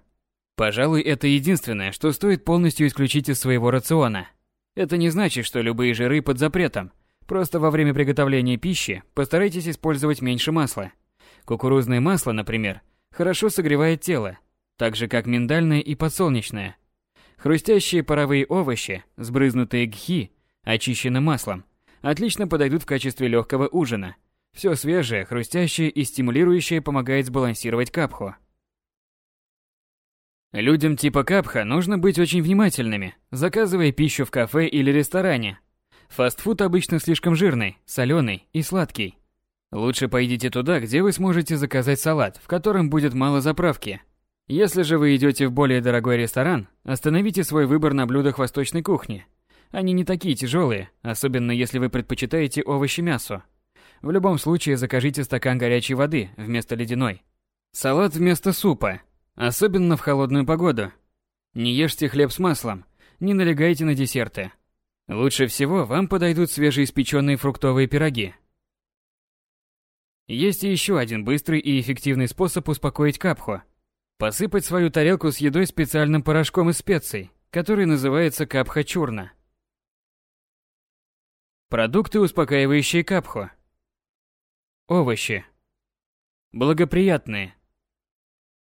Speaker 1: Пожалуй, это единственное, что стоит полностью исключить из своего рациона. Это не значит, что любые жиры под запретом – Просто во время приготовления пищи постарайтесь использовать меньше масла. Кукурузное масло, например, хорошо согревает тело, так же как миндальное и подсолнечное. Хрустящие паровые овощи, сбрызнутые гхи, очищенным маслом, отлично подойдут в качестве легкого ужина. Все свежее, хрустящее и стимулирующее помогает сбалансировать капху. Людям типа капха нужно быть очень внимательными, заказывая пищу в кафе или ресторане, Фастфуд обычно слишком жирный, соленый и сладкий. Лучше пойдите туда, где вы сможете заказать салат, в котором будет мало заправки. Если же вы идете в более дорогой ресторан, остановите свой выбор на блюдах восточной кухни. Они не такие тяжелые, особенно если вы предпочитаете овощи мясу. В любом случае закажите стакан горячей воды вместо ледяной. Салат вместо супа, особенно в холодную погоду. Не ешьте хлеб с маслом, не налегайте на десерты. Лучше всего вам подойдут свежеиспеченные фруктовые пироги. Есть и еще один быстрый и эффективный способ успокоить капху. Посыпать свою тарелку с едой специальным порошком из специй, который называется капха-чурна. Продукты, успокаивающие капху. Овощи. Благоприятные.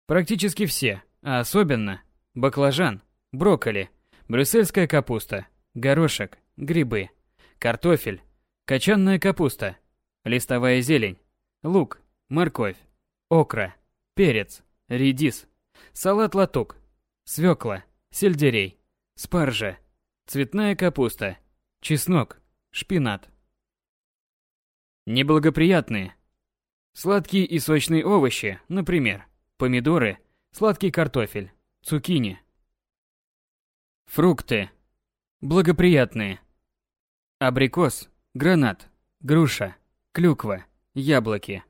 Speaker 1: Практически все, а особенно баклажан, брокколи, брюссельская капуста, горошек, грибы, картофель, кочанная капуста, листовая зелень, лук, морковь, окра, перец, редис, салат-латук, свекла, сельдерей, спаржа, цветная капуста, чеснок, шпинат. Неблагоприятные. Сладкие и сочные овощи, например, помидоры, сладкий картофель, цукини. Фрукты. Благоприятные. Абрикос, гранат, груша, клюква, яблоки.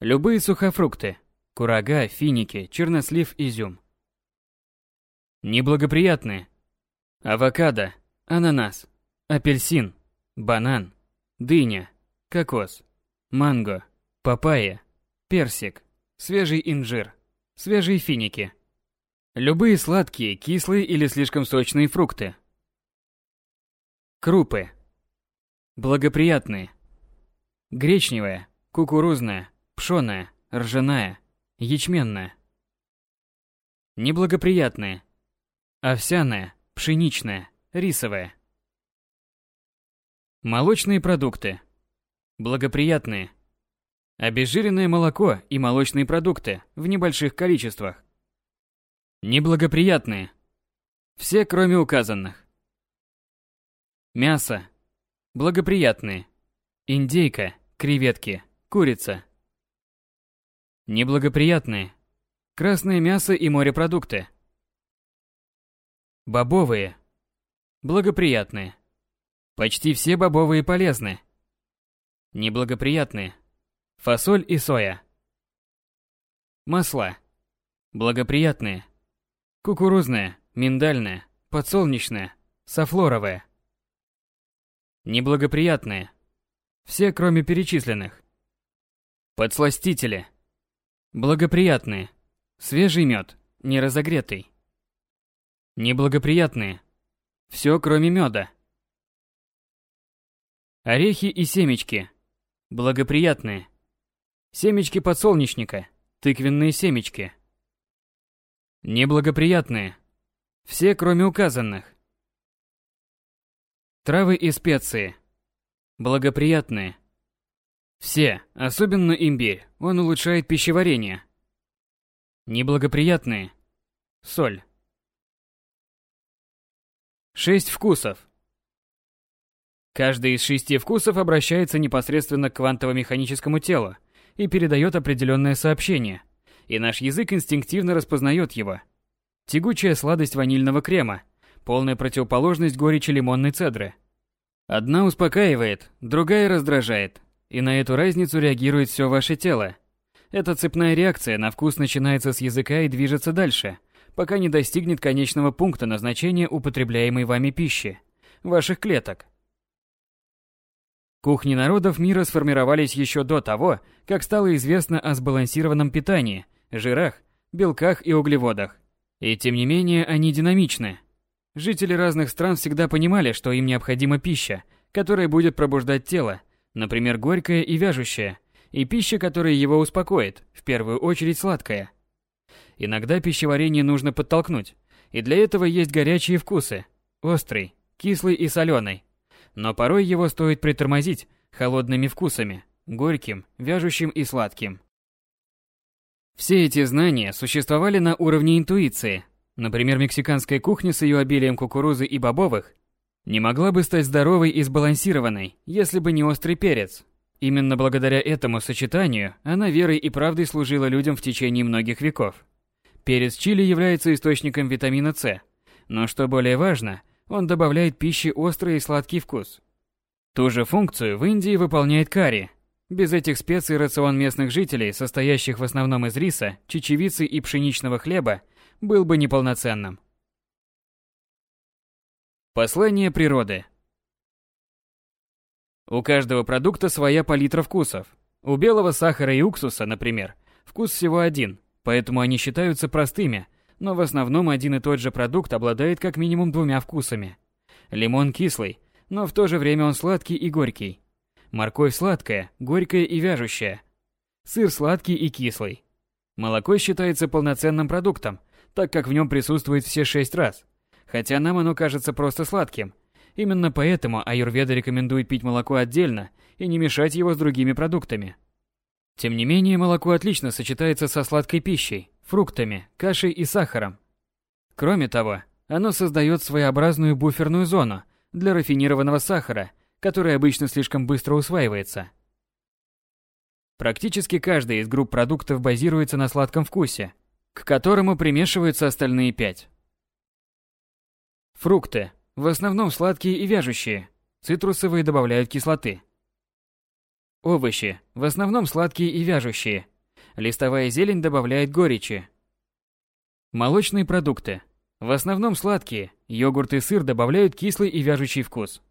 Speaker 1: Любые сухофрукты. Курага, финики, чернослив, изюм. Неблагоприятные. Авокадо, ананас, апельсин, банан, дыня, кокос, манго, папайя, персик, свежий инжир, свежие финики. Любые сладкие, кислые или слишком сочные фрукты. Крупы. Благоприятные. Гречневая, кукурузная, пшеная, ржаная, ячменная. Неблагоприятные. Овсяная, пшеничная, рисовая. Молочные продукты. Благоприятные. Обезжиренное молоко и молочные продукты в небольших количествах. Неблагоприятные. Все, кроме указанных. Мясо. Благоприятные. Индейка, креветки, курица. Неблагоприятные. Красное мясо и морепродукты. Бобовые. Благоприятные. Почти все бобовые полезны. Неблагоприятные. Фасоль и соя. Масла. Благоприятные. Кукурузная, миндальная, подсолнечная, софлоровая. Неблагоприятные. Все, кроме перечисленных. Подсластители. Благоприятные. Свежий мед, не разогретый. Неблагоприятные. Все, кроме меда. Орехи и семечки. Благоприятные. Семечки подсолнечника, тыквенные семечки. Неблагоприятные. Все, кроме указанных. Травы и специи. Благоприятные. Все, особенно имбирь, он улучшает пищеварение. Неблагоприятные. Соль. Шесть вкусов. Каждый из шести вкусов обращается непосредственно к квантово-механическому телу и передает определенное сообщение – и наш язык инстинктивно распознает его. Тягучая сладость ванильного крема, полная противоположность горечи лимонной цедры. Одна успокаивает, другая раздражает, и на эту разницу реагирует все ваше тело. Эта цепная реакция на вкус начинается с языка и движется дальше, пока не достигнет конечного пункта назначения употребляемой вами пищи, ваших клеток. Кухни народов мира сформировались еще до того, как стало известно о сбалансированном питании жирах, белках и углеводах. И тем не менее они динамичны. Жители разных стран всегда понимали, что им необходима пища, которая будет пробуждать тело, например, горькая и вяжущая, и пища, которая его успокоит, в первую очередь сладкая. Иногда пищеварение нужно подтолкнуть, и для этого есть горячие вкусы, острый, кислый и соленый. Но порой его стоит притормозить холодными вкусами, горьким, вяжущим и сладким. Все эти знания существовали на уровне интуиции. Например, мексиканская кухня с ее обилием кукурузы и бобовых не могла бы стать здоровой и сбалансированной, если бы не острый перец. Именно благодаря этому сочетанию она верой и правдой служила людям в течение многих веков. Перец чили является источником витамина С, но что более важно, он добавляет пище острый и сладкий вкус. Ту же функцию в Индии выполняет карри, без этих специй рацион местных жителей, состоящих в основном из риса, чечевицы и пшеничного хлеба, был бы неполноценным. Послание природы У каждого продукта своя палитра вкусов. У белого сахара и уксуса, например, вкус всего один, поэтому они считаются простыми, но в основном один и тот же продукт обладает как минимум двумя вкусами. Лимон кислый, но в то же время он сладкий и горький. Морковь сладкая, горькая и вяжущая. Сыр сладкий и кислый. Молоко считается полноценным продуктом, так как в нем присутствует все шесть раз. Хотя нам оно кажется просто сладким. Именно поэтому аюрведа рекомендует пить молоко отдельно и не мешать его с другими продуктами. Тем не менее, молоко отлично сочетается со сладкой пищей, фруктами, кашей и сахаром. Кроме того, оно создает своеобразную буферную зону для рафинированного сахара – который обычно слишком быстро усваивается. Практически каждая из групп продуктов базируется на сладком вкусе. к которому примешиваются остальные пять. Фрукты. В основном сладкие и вяжущие. Цитрусовые добавляют кислоты. Овощи. В основном сладкие и вяжущие. Листовая зелень добавляет горечи. Молочные продукты. В основном сладкие. Йогурт и сыр добавляют кислый и вяжущий вкус.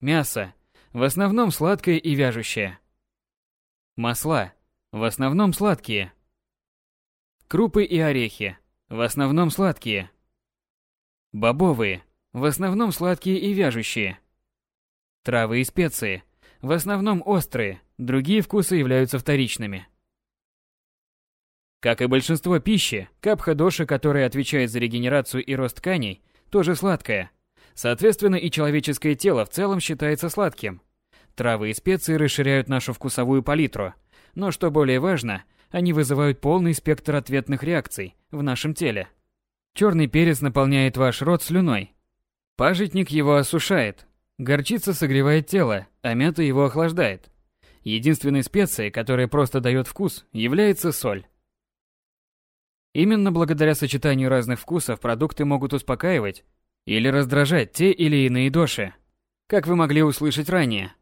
Speaker 1: Мясо. В основном сладкое и вяжущее. Масла. В основном сладкие. Крупы и орехи. В основном сладкие. Бобовые. В основном сладкие и вяжущие. Травы и специи. В основном острые, другие вкусы являются вторичными. Как и большинство пищи, капха-доша, которая отвечает за регенерацию и рост тканей, тоже сладкая. Соответственно, и человеческое тело в целом считается сладким. Травы и специи расширяют нашу вкусовую палитру, но что более важно, они вызывают полный спектр ответных реакций в нашем теле. Черный перец наполняет ваш рот слюной. Пажитник его осушает, Горчица согревает тело, а мята его охлаждает. Единственной специей, которая просто дает вкус, является соль. Именно благодаря сочетанию разных вкусов продукты могут успокаивать или раздражать те или иные доши. Как вы могли услышать ранее,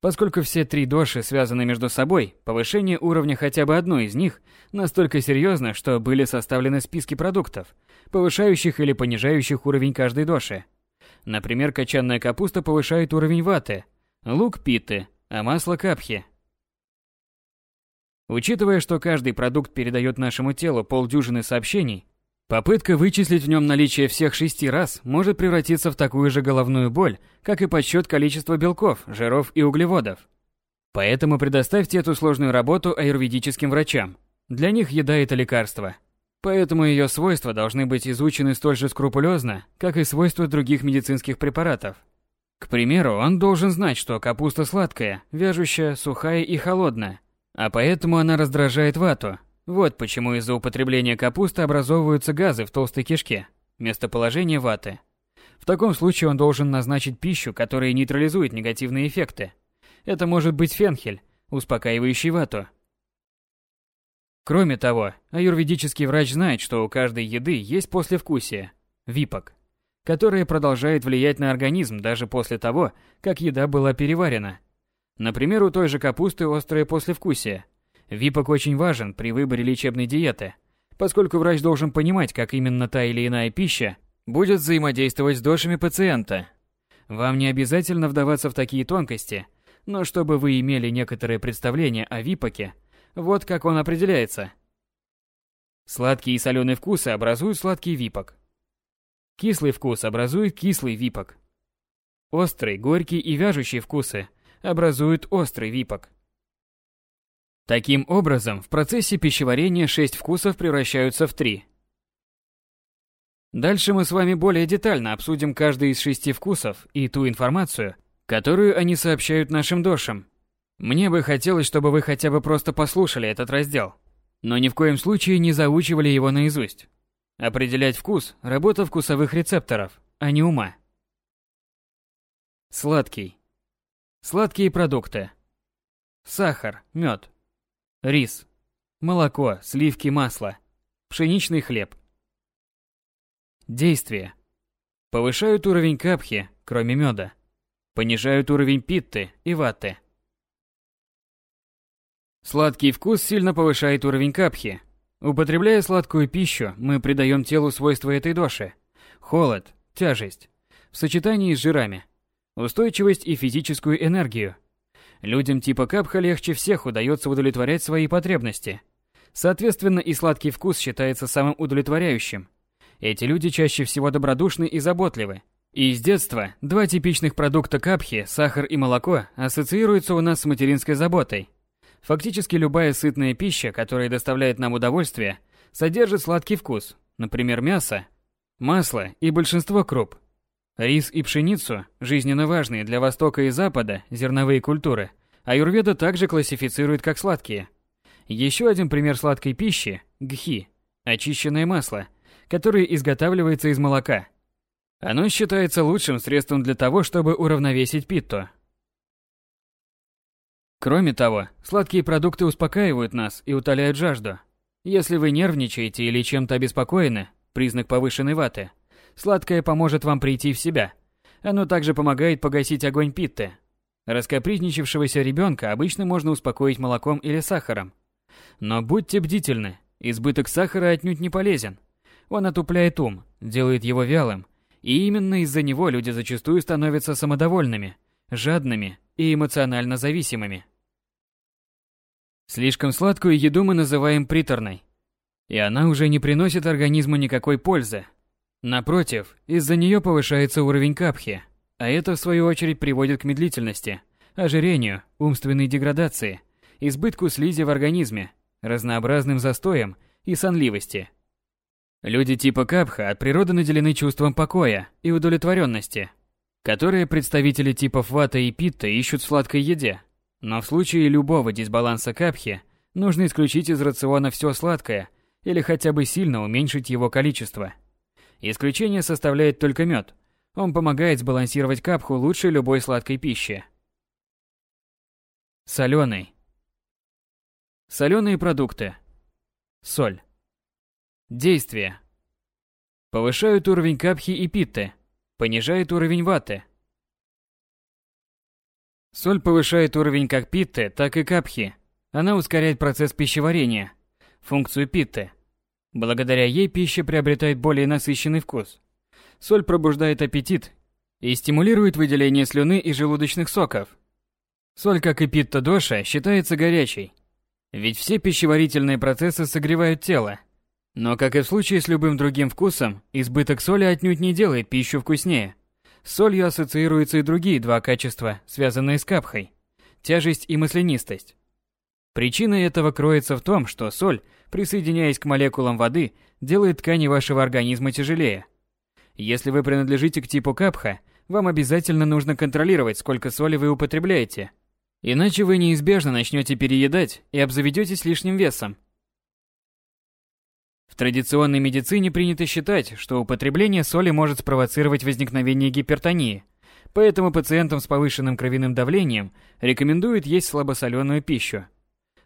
Speaker 1: поскольку все три доши связаны между собой, повышение уровня хотя бы одной из них настолько серьезно, что были составлены списки продуктов, повышающих или понижающих уровень каждой доши – Например, кочанная капуста повышает уровень ваты, лук – питы, а масло – капхи. Учитывая, что каждый продукт передает нашему телу полдюжины сообщений, попытка вычислить в нем наличие всех шести раз может превратиться в такую же головную боль, как и подсчет количества белков, жиров и углеводов. Поэтому предоставьте эту сложную работу аюрведическим врачам. Для них еда – это лекарство – Поэтому ее свойства должны быть изучены столь же скрупулезно, как и свойства других медицинских препаратов. К примеру, он должен знать, что капуста сладкая, вяжущая, сухая и холодная, а поэтому она раздражает вату. Вот почему из-за употребления капусты образовываются газы в толстой кишке, местоположение ваты. В таком случае он должен назначить пищу, которая нейтрализует негативные эффекты. Это может быть фенхель, успокаивающий вату, Кроме того, аюрведический врач знает, что у каждой еды есть послевкусие – випок, которое продолжает влиять на организм даже после того, как еда была переварена. Например, у той же капусты острое послевкусие. Випок очень важен при выборе лечебной диеты, поскольку врач должен понимать, как именно та или иная пища будет взаимодействовать с дошами пациента. Вам не обязательно вдаваться в такие тонкости, но чтобы вы имели некоторое представление о випоке – вот как он определяется. Сладкий и соленый вкусы образуют сладкий випок. Кислый вкус образует кислый випок. Острый, горький и вяжущий вкусы образуют острый випок. Таким образом, в процессе пищеварения шесть вкусов превращаются в три. Дальше мы с вами более детально обсудим каждый из шести вкусов и ту информацию, которую они сообщают нашим дошам. Мне бы хотелось, чтобы вы хотя бы просто послушали этот раздел, но ни в коем случае не заучивали его наизусть. Определять вкус – работа вкусовых рецепторов, а не ума. Сладкий. Сладкие продукты. Сахар, мед, рис, молоко, сливки, масло, пшеничный хлеб. Действие. Повышают уровень капхи, кроме меда. Понижают уровень питты и ваты. Сладкий вкус сильно повышает уровень капхи. Употребляя сладкую пищу, мы придаем телу свойства этой доши. Холод, тяжесть. В сочетании с жирами. Устойчивость и физическую энергию. Людям типа капха легче всех удается удовлетворять свои потребности. Соответственно, и сладкий вкус считается самым удовлетворяющим. Эти люди чаще всего добродушны и заботливы. И с детства два типичных продукта капхи, сахар и молоко, ассоциируются у нас с материнской заботой – Фактически любая сытная пища, которая доставляет нам удовольствие, содержит сладкий вкус, например, мясо, масло и большинство круп. Рис и пшеницу, жизненно важные для Востока и Запада зерновые культуры, аюрведа также классифицирует как сладкие. Еще один пример сладкой пищи – гхи, очищенное масло, которое изготавливается из молока. Оно считается лучшим средством для того, чтобы уравновесить питту, Кроме того, сладкие продукты успокаивают нас и утоляют жажду. Если вы нервничаете или чем-то обеспокоены, признак повышенной ваты, сладкое поможет вам прийти в себя. Оно также помогает погасить огонь питты. Раскопризничавшегося ребенка обычно можно успокоить молоком или сахаром. Но будьте бдительны, избыток сахара отнюдь не полезен. Он отупляет ум, делает его вялым, и именно из-за него люди зачастую становятся самодовольными, жадными и эмоционально зависимыми. Слишком сладкую еду мы называем приторной, и она уже не приносит организму никакой пользы. Напротив, из-за нее повышается уровень капхи, а это в свою очередь приводит к медлительности, ожирению, умственной деградации, избытку слизи в организме, разнообразным застоям и сонливости – Люди типа Капха от природы наделены чувством покоя и удовлетворенности, которые представители типов Вата и Питта ищут в сладкой еде. Но в случае любого дисбаланса Капхи нужно исключить из рациона все сладкое или хотя бы сильно уменьшить его количество. Исключение составляет только мед. Он помогает сбалансировать капху лучше любой сладкой пищи. Соленый. Соленые продукты. Соль. Действие. Повышают уровень капхи и питты. Понижает уровень ваты. Соль повышает уровень как питты, так и капхи. Она ускоряет процесс пищеварения, функцию питты. Благодаря ей пища приобретает более насыщенный вкус. Соль пробуждает аппетит и стимулирует выделение слюны и желудочных соков. Соль, как и питта-доша, считается горячей. Ведь все пищеварительные процессы согревают тело, но, как и в случае с любым другим вкусом, избыток соли отнюдь не делает пищу вкуснее. С солью ассоциируются и другие два качества, связанные с капхой – тяжесть и маслянистость. Причина этого кроется в том, что соль, присоединяясь к молекулам воды, делает ткани вашего организма тяжелее. Если вы принадлежите к типу капха, вам обязательно нужно контролировать, сколько соли вы употребляете. Иначе вы неизбежно начнете переедать и обзаведетесь лишним весом – в традиционной медицине принято считать, что употребление соли может спровоцировать возникновение гипертонии, поэтому пациентам с повышенным кровяным давлением рекомендуют есть слабосоленую пищу.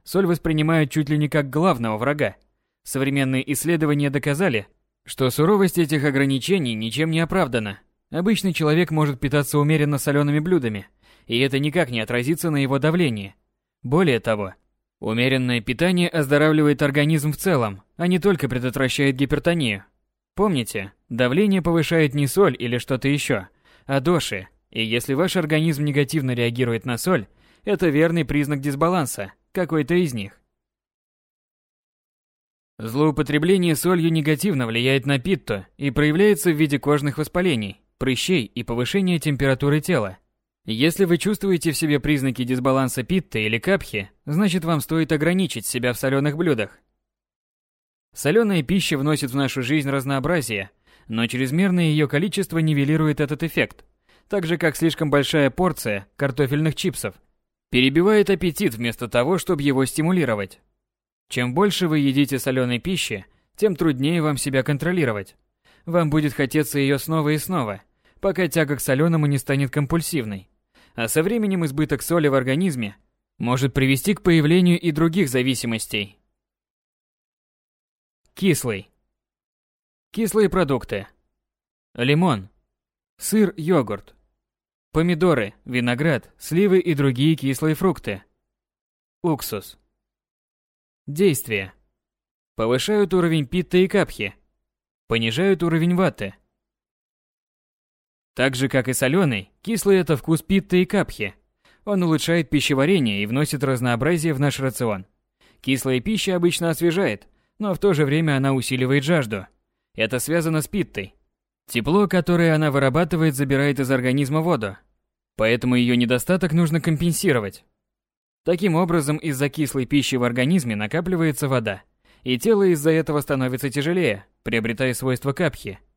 Speaker 1: Соль воспринимают чуть ли не как главного врага. Современные исследования доказали, что суровость этих ограничений ничем не оправдана. Обычный человек может питаться умеренно солеными блюдами, и это никак не отразится на его давлении. Более того, Умеренное питание оздоравливает организм в целом, а не только предотвращает гипертонию. Помните, давление повышает не соль или что-то еще, а доши, и если ваш организм негативно реагирует на соль, это верный признак дисбаланса, какой-то из них. Злоупотребление солью негативно влияет на питто и проявляется в виде кожных воспалений, прыщей и повышения температуры тела. Если вы чувствуете в себе признаки дисбаланса питта или капхи, значит вам стоит ограничить себя в соленых блюдах. Соленая пища вносит в нашу жизнь разнообразие, но чрезмерное ее количество нивелирует этот эффект, так же как слишком большая порция картофельных чипсов перебивает аппетит вместо того, чтобы его стимулировать. Чем больше вы едите соленой пищи, тем труднее вам себя контролировать. Вам будет хотеться ее снова и снова, пока тяга к соленому не станет компульсивной а со временем избыток соли в организме может привести к появлению и других зависимостей. Кислый. Кислые продукты. Лимон. Сыр, йогурт. Помидоры, виноград, сливы и другие кислые фрукты. Уксус. Действие. Повышают уровень питта и капхи. Понижают уровень ваты. Так же, как и соленый, кислый – это вкус питты и капхи. Он улучшает пищеварение и вносит разнообразие в наш рацион. Кислая пища обычно освежает, но в то же время она усиливает жажду. Это связано с питтой. Тепло, которое она вырабатывает, забирает из организма воду. Поэтому ее недостаток нужно компенсировать. Таким образом, из-за кислой пищи в организме накапливается вода, и тело из-за этого становится тяжелее, приобретая свойства капхи –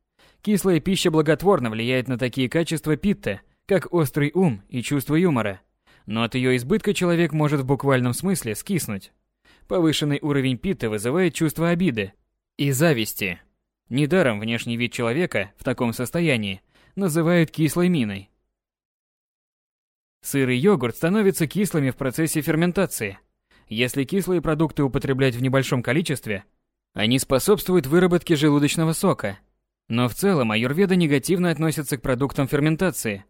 Speaker 1: Кислая пища благотворно влияет на такие качества питта, как острый ум и чувство юмора. Но от ее избытка человек может в буквальном смысле скиснуть. Повышенный уровень питта вызывает чувство обиды и зависти. Недаром внешний вид человека в таком состоянии называют кислой миной. Сыр и йогурт становятся кислыми в процессе ферментации. Если кислые продукты употреблять в небольшом количестве, Они способствуют выработке желудочного сока. Но в целом аюрведа негативно относится к продуктам ферментации.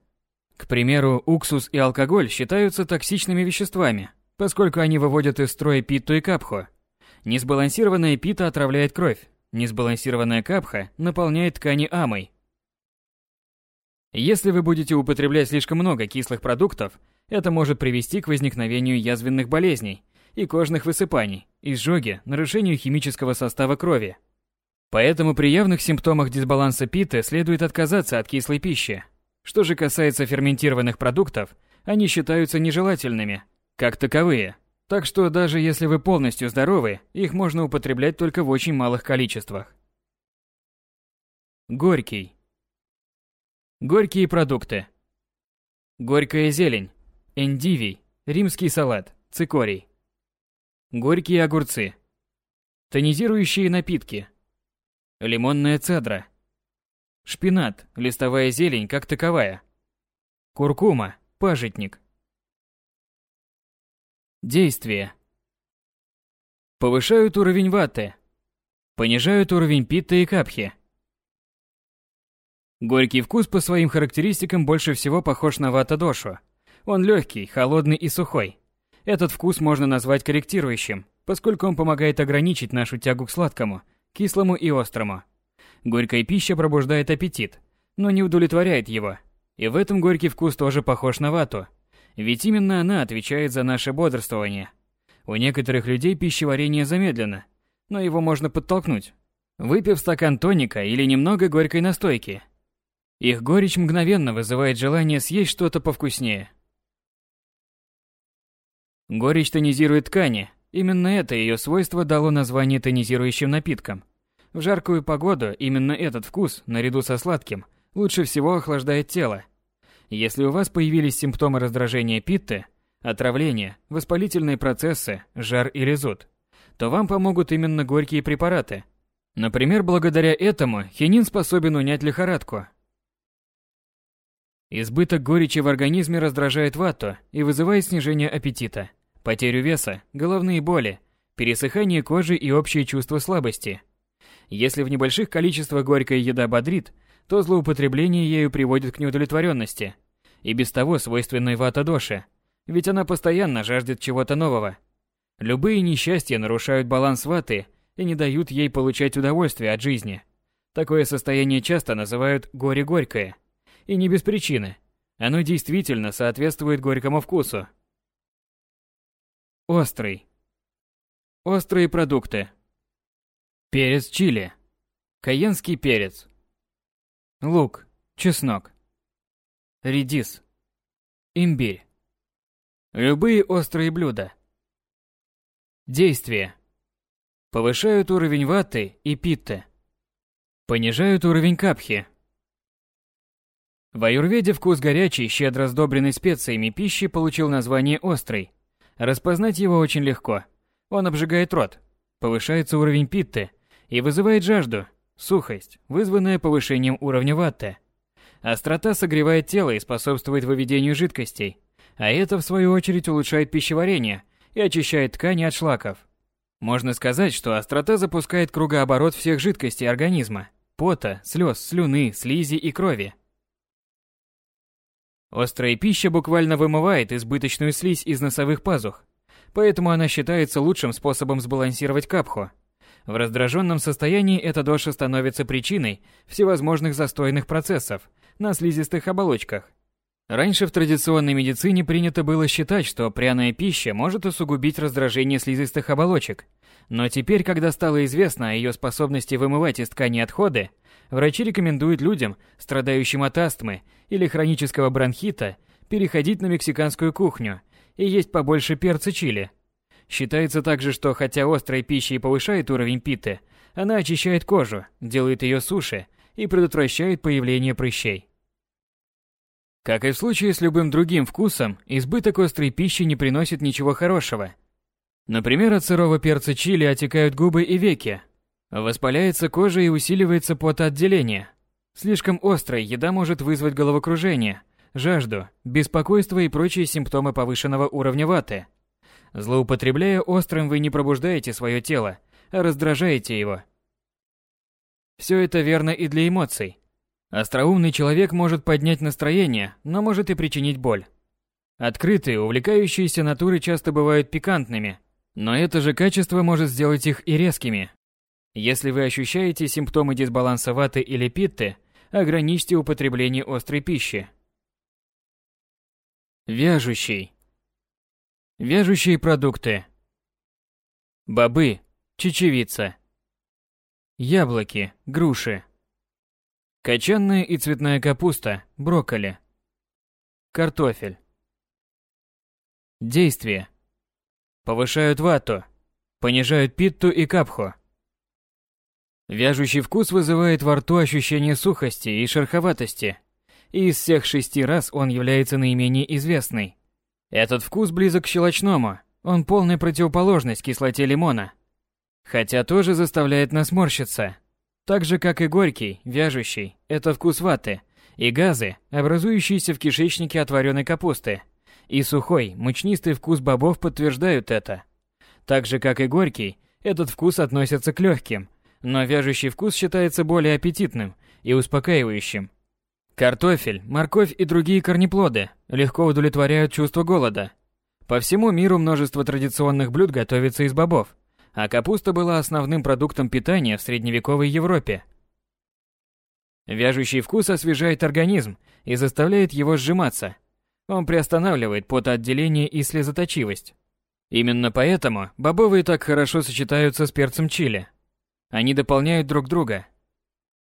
Speaker 1: К примеру, уксус и алкоголь считаются токсичными веществами, поскольку они выводят из строя питту и капху. Несбалансированная пита отравляет кровь, несбалансированная капха наполняет ткани амой. Если вы будете употреблять слишком много кислых продуктов, это может привести к возникновению язвенных болезней и кожных высыпаний, изжоге, нарушению химического состава крови. Поэтому при явных симптомах дисбаланса питы следует отказаться от кислой пищи. Что же касается ферментированных продуктов, они считаются нежелательными, как таковые. Так что даже если вы полностью здоровы, их можно употреблять только в очень малых количествах. Горький. Горькие продукты. Горькая зелень. Эндивий. Римский салат. Цикорий. Горькие огурцы. Тонизирующие напитки. Лимонная цедра. Шпинат, листовая зелень как таковая. Куркума, пажитник. Действие. Повышают уровень ваты. Понижают уровень питта и капхи. Горький вкус по своим характеристикам больше всего похож на вата-дошу. Он легкий, холодный и сухой. Этот вкус можно назвать корректирующим, поскольку он помогает ограничить нашу тягу к сладкому, кислому и острому. Горькая пища пробуждает аппетит, но не удовлетворяет его. И в этом горький вкус тоже похож на вату. Ведь именно она отвечает за наше бодрствование. У некоторых людей пищеварение замедлено, но его можно подтолкнуть, выпив стакан тоника или немного горькой настойки – их горечь мгновенно вызывает желание съесть что-то повкуснее. Горечь тонизирует ткани. Именно это ее свойство дало название тонизирующим напиткам. В жаркую погоду именно этот вкус, наряду со сладким, лучше всего охлаждает тело. Если у вас появились симптомы раздражения питты, отравления, воспалительные процессы, жар или зуд, то вам помогут именно горькие препараты. Например, благодаря этому хинин способен унять лихорадку, Избыток горечи в организме раздражает вату и вызывает снижение аппетита, потерю веса, головные боли, пересыхание кожи и общее чувство слабости. Если в небольших количествах горькая еда бодрит, то злоупотребление ею приводит к неудовлетворенности, и без того свойственной вата-доше, ведь она постоянно жаждет чего-то нового. Любые несчастья нарушают баланс ваты и не дают ей получать удовольствие от жизни. Такое состояние часто называют «горе-горькое», и не без причины. Оно действительно соответствует горькому вкусу. Острый. Острые продукты. Перец чили. Каенский перец. Лук, чеснок. Редис. Имбирь. Любые острые блюда. Действие. Повышают уровень ваты и питты. Понижают уровень капхи. В аюрведе вкус горячей, щедро сдобренной специями пищи получил название острый. Распознать его очень легко. Он обжигает рот, повышается уровень питты и вызывает жажду, сухость, вызванная повышением уровня ватты. Острота согревает тело и способствует выведению жидкостей, а это в свою очередь улучшает пищеварение и очищает ткани от шлаков. Можно сказать, что острота запускает кругооборот всех жидкостей организма – пота, слез, слюны, слизи и крови – Острая пища буквально вымывает избыточную слизь из носовых пазух, поэтому она считается лучшим способом сбалансировать капху. В раздраженном состоянии эта доша становится причиной всевозможных застойных процессов на слизистых оболочках. Раньше в традиционной медицине принято было считать, что пряная пища может усугубить раздражение слизистых оболочек. Но теперь, когда стало известно о ее способности вымывать из ткани отходы, врачи рекомендуют людям, страдающим от астмы или хронического бронхита, переходить на мексиканскую кухню и есть побольше перца чили. Считается также, что хотя острая пища и повышает уровень питы, она очищает кожу, делает ее суше и предотвращает появление прыщей. Как и в случае с любым другим вкусом, избыток острой пищи не приносит ничего хорошего. Например, от сырого перца чили отекают губы и веки, воспаляется кожа и усиливается потоотделение, Слишком острая еда может вызвать головокружение, жажду, беспокойство и прочие симптомы повышенного уровня ваты. Злоупотребляя острым, вы не пробуждаете свое тело, а раздражаете его. Все это верно и для эмоций. Остроумный человек может поднять настроение, но может и причинить боль. Открытые, увлекающиеся натуры часто бывают пикантными, но это же качество может сделать их и резкими. Если вы ощущаете симптомы дисбаланса ваты или питты, ограничьте употребление острой пищи. Вяжущий. Вяжущие продукты. Бобы, чечевица. Яблоки, груши. Кочанная и цветная капуста, брокколи. Картофель. Действие. Повышают вату. Понижают питту и капху. Вяжущий вкус вызывает во рту ощущение сухости и шероховатости. Из всех шести раз он является наименее известный. Этот вкус близок к щелочному. Он полная противоположность кислоте лимона. Хотя тоже заставляет нас морщиться. Так же, как и горький, вяжущий, это вкус ваты, и газы, образующиеся в кишечнике от вареной капусты. И сухой, мучнистый вкус бобов подтверждают это. Так же, как и горький, этот вкус относится к легким, но вяжущий вкус считается более аппетитным и успокаивающим. Картофель, морковь и другие корнеплоды легко удовлетворяют чувство голода. По всему миру множество традиционных блюд готовится из бобов, а капуста была основным продуктом питания в средневековой Европе. Вяжущий вкус освежает организм и заставляет его сжиматься. Он приостанавливает потоотделение и слезоточивость. Именно поэтому бобовые так хорошо сочетаются с перцем чили. Они дополняют друг друга.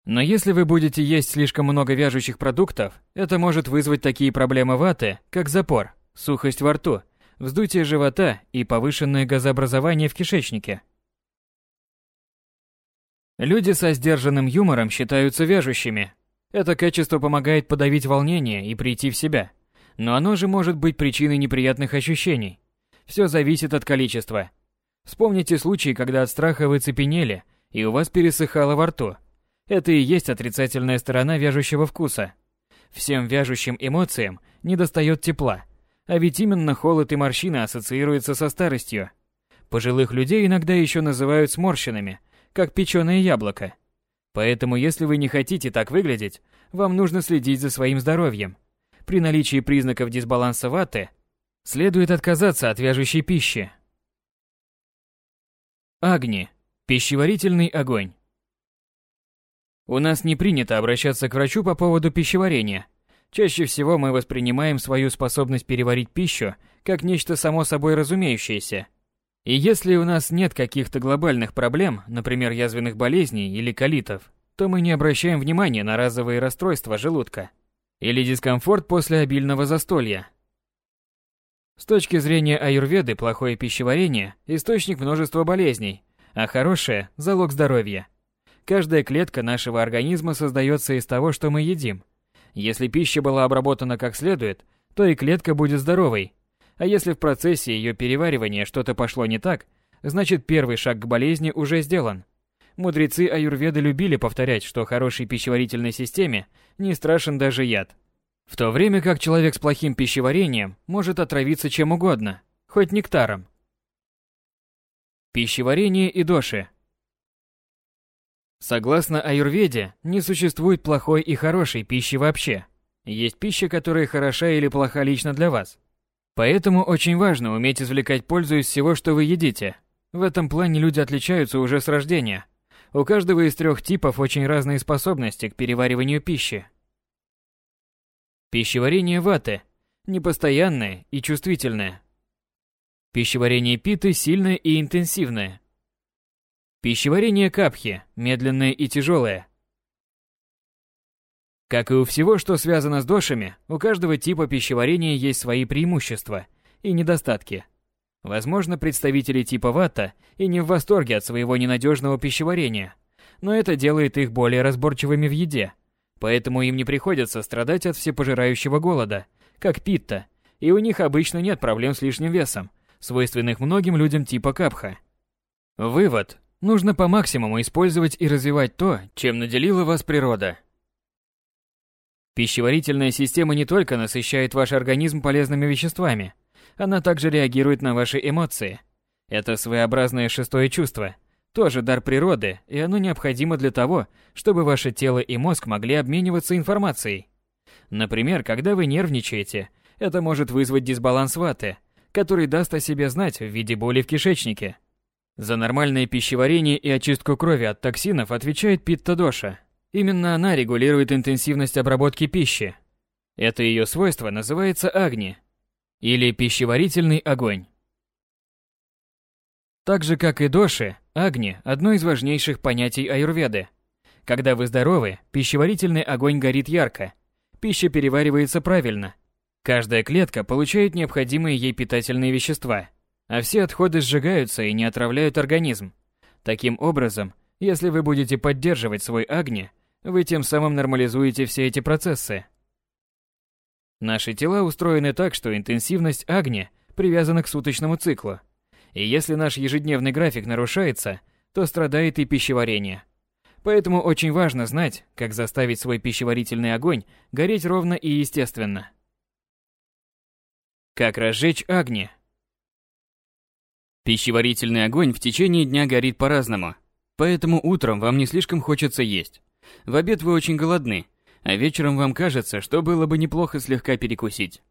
Speaker 1: Но если вы будете есть слишком много вяжущих продуктов, это может вызвать такие проблемы ваты, как запор, сухость во рту вздутие живота и повышенное газообразование в кишечнике. Люди со сдержанным юмором считаются вяжущими. Это качество помогает подавить волнение и прийти в себя. Но оно же может быть причиной неприятных ощущений. Все зависит от количества. Вспомните случаи, когда от страха вы цепенели, и у вас пересыхало во рту. Это и есть отрицательная сторона вяжущего вкуса. Всем вяжущим эмоциям недостает тепла – а ведь именно холод и морщины ассоциируются со старостью. Пожилых людей иногда еще называют сморщенными, как печеное яблоко. Поэтому если вы не хотите так выглядеть, вам нужно следить за своим здоровьем. При наличии признаков дисбаланса ваты следует отказаться от вяжущей пищи. Агни. Пищеварительный огонь. У нас не принято обращаться к врачу по поводу пищеварения – Чаще всего мы воспринимаем свою способность переварить пищу как нечто само собой разумеющееся. И если у нас нет каких-то глобальных проблем, например, язвенных болезней или колитов, то мы не обращаем внимания на разовые расстройства желудка или дискомфорт после обильного застолья. С точки зрения аюрведы, плохое пищеварение – источник множества болезней, а хорошее – залог здоровья. Каждая клетка нашего организма создается из того, что мы едим – если пища была обработана как следует, то и клетка будет здоровой. А если в процессе ее переваривания что-то пошло не так, значит первый шаг к болезни уже сделан. Мудрецы аюрведы любили повторять, что хорошей пищеварительной системе не страшен даже яд. В то время как человек с плохим пищеварением может отравиться чем угодно, хоть нектаром. Пищеварение и доши – Согласно аюрведе, не существует плохой и хорошей пищи вообще. Есть пища, которая хороша или плоха лично для вас. Поэтому очень важно уметь извлекать пользу из всего, что вы едите. В этом плане люди отличаются уже с рождения. У каждого из трех типов очень разные способности к перевариванию пищи. Пищеварение ваты – непостоянное и чувствительное. Пищеварение питы – сильное и интенсивное. Пищеварение капхи – медленное и тяжелое. Как и у всего, что связано с дошами, у каждого типа пищеварения есть свои преимущества и недостатки. Возможно, представители типа ватта и не в восторге от своего ненадежного пищеварения, но это делает их более разборчивыми в еде, поэтому им не приходится страдать от всепожирающего голода, как питта, и у них обычно нет проблем с лишним весом, свойственных многим людям типа капха. Вывод. Нужно по максимуму использовать и развивать то, чем наделила вас природа. Пищеварительная система не только насыщает ваш организм полезными веществами, она также реагирует на ваши эмоции. Это своеобразное шестое чувство, тоже дар природы, и оно необходимо для того, чтобы ваше тело и мозг могли обмениваться информацией. Например, когда вы нервничаете, это может вызвать дисбаланс ваты, который даст о себе знать в виде боли в кишечнике. За нормальное пищеварение и очистку крови от токсинов отвечает питта-доша. Именно она регулирует интенсивность обработки пищи. Это ее свойство называется агни, или пищеварительный огонь. Так же, как и доши, агни – одно из важнейших понятий аюрведы. Когда вы здоровы, пищеварительный огонь горит ярко, пища переваривается правильно, каждая клетка получает необходимые ей питательные вещества, а все отходы сжигаются и не отравляют организм. Таким образом, если вы будете поддерживать свой агни, вы тем самым нормализуете все эти процессы. Наши тела устроены так, что интенсивность агни привязана к суточному циклу – и если наш ежедневный график нарушается, то страдает и пищеварение. Поэтому очень важно знать, как заставить свой пищеварительный огонь гореть ровно и естественно. Как разжечь огни? Пищеварительный огонь в течение дня горит по-разному, поэтому утром вам не слишком хочется есть. В обед вы очень голодны, а вечером вам кажется, что было бы неплохо слегка перекусить.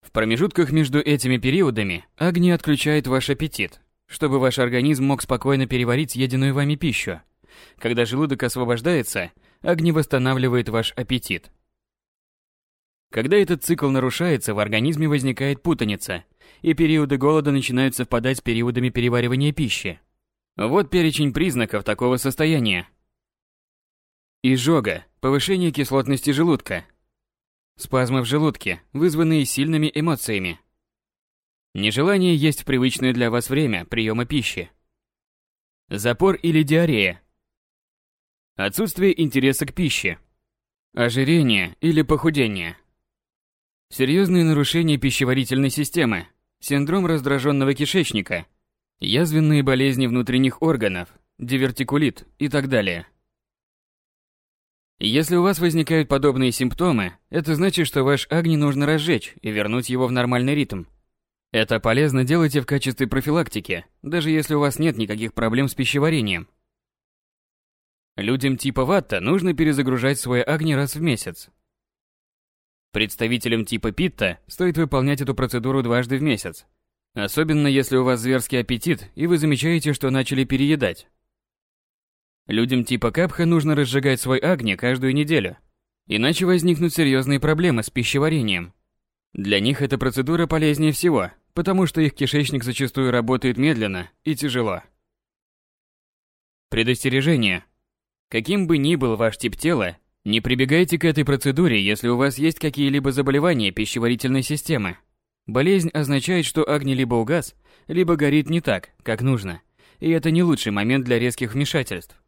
Speaker 1: В промежутках между этими периодами огни отключает ваш аппетит, чтобы ваш организм мог спокойно переварить съеденную вами пищу. Когда желудок освобождается, огни восстанавливает ваш аппетит. Когда этот цикл нарушается, в организме возникает путаница, и периоды голода начинают совпадать с периодами переваривания пищи. Вот перечень признаков такого состояния. Изжога, повышение кислотности желудка, Спазмы в желудке, вызванные сильными эмоциями. Нежелание есть в привычное для вас время приема пищи. Запор или диарея. Отсутствие интереса к пище. Ожирение или похудение. Серьезные нарушения пищеварительной системы. Синдром раздраженного кишечника. Язвенные болезни внутренних органов, дивертикулит и так далее. Если у вас возникают подобные симптомы, это значит, что ваш огни нужно разжечь и вернуть его в нормальный ритм. Это полезно делайте в качестве профилактики, даже если у вас нет никаких проблем с пищеварением. Людям типа ватта нужно перезагружать свой огни раз в месяц. Представителям типа питта стоит выполнять эту процедуру дважды в месяц. Особенно если у вас зверский аппетит и вы замечаете, что начали переедать. Людям типа Капха нужно разжигать свой агни каждую неделю, иначе возникнут серьезные проблемы с пищеварением. Для них эта процедура полезнее всего, потому что их кишечник зачастую работает медленно и тяжело. Предостережение. Каким бы ни был ваш тип тела, не прибегайте к этой процедуре, если у вас есть какие-либо заболевания пищеварительной системы. Болезнь означает, что агни либо угас, либо горит не так, как нужно, и это не лучший момент для резких вмешательств.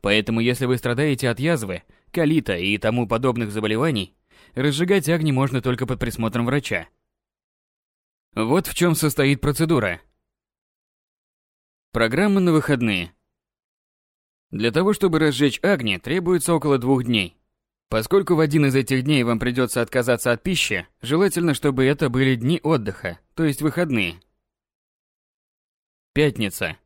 Speaker 1: Поэтому если вы страдаете от язвы, колита и тому подобных заболеваний, разжигать огни можно только под присмотром врача. Вот в чем состоит процедура. Программа на выходные. Для того, чтобы разжечь огни, требуется около двух дней. Поскольку в один из этих дней вам придется отказаться от пищи, желательно, чтобы это были дни отдыха, то есть выходные. Пятница.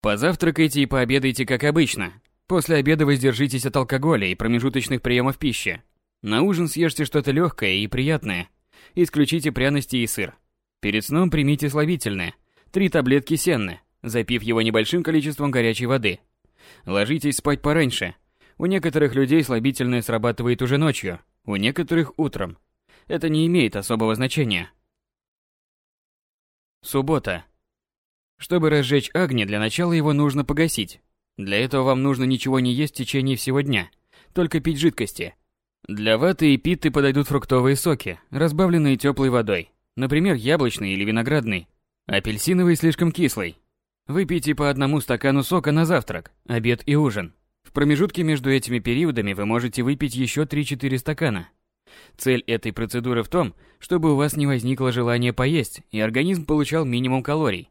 Speaker 1: Позавтракайте и пообедайте как обычно. После обеда воздержитесь от алкоголя и промежуточных приемов пищи. На ужин съешьте что-то легкое и приятное. Исключите пряности и сыр. Перед сном примите слабительное. Три таблетки сенны, запив его небольшим количеством горячей воды. Ложитесь спать пораньше. У некоторых людей слабительное срабатывает уже ночью, у некоторых утром. Это не имеет особого значения. Суббота. Чтобы разжечь огни, для начала его нужно погасить. Для этого вам нужно ничего не есть в течение всего дня, только пить жидкости. Для ваты и питы подойдут фруктовые соки, разбавленные теплой водой, например, яблочный или виноградный. Апельсиновый слишком кислый. Выпейте по одному стакану сока на завтрак, обед и ужин. В промежутке между этими периодами вы можете выпить еще 3-4 стакана. Цель этой процедуры в том, чтобы у вас не возникло желания поесть и организм получал минимум калорий.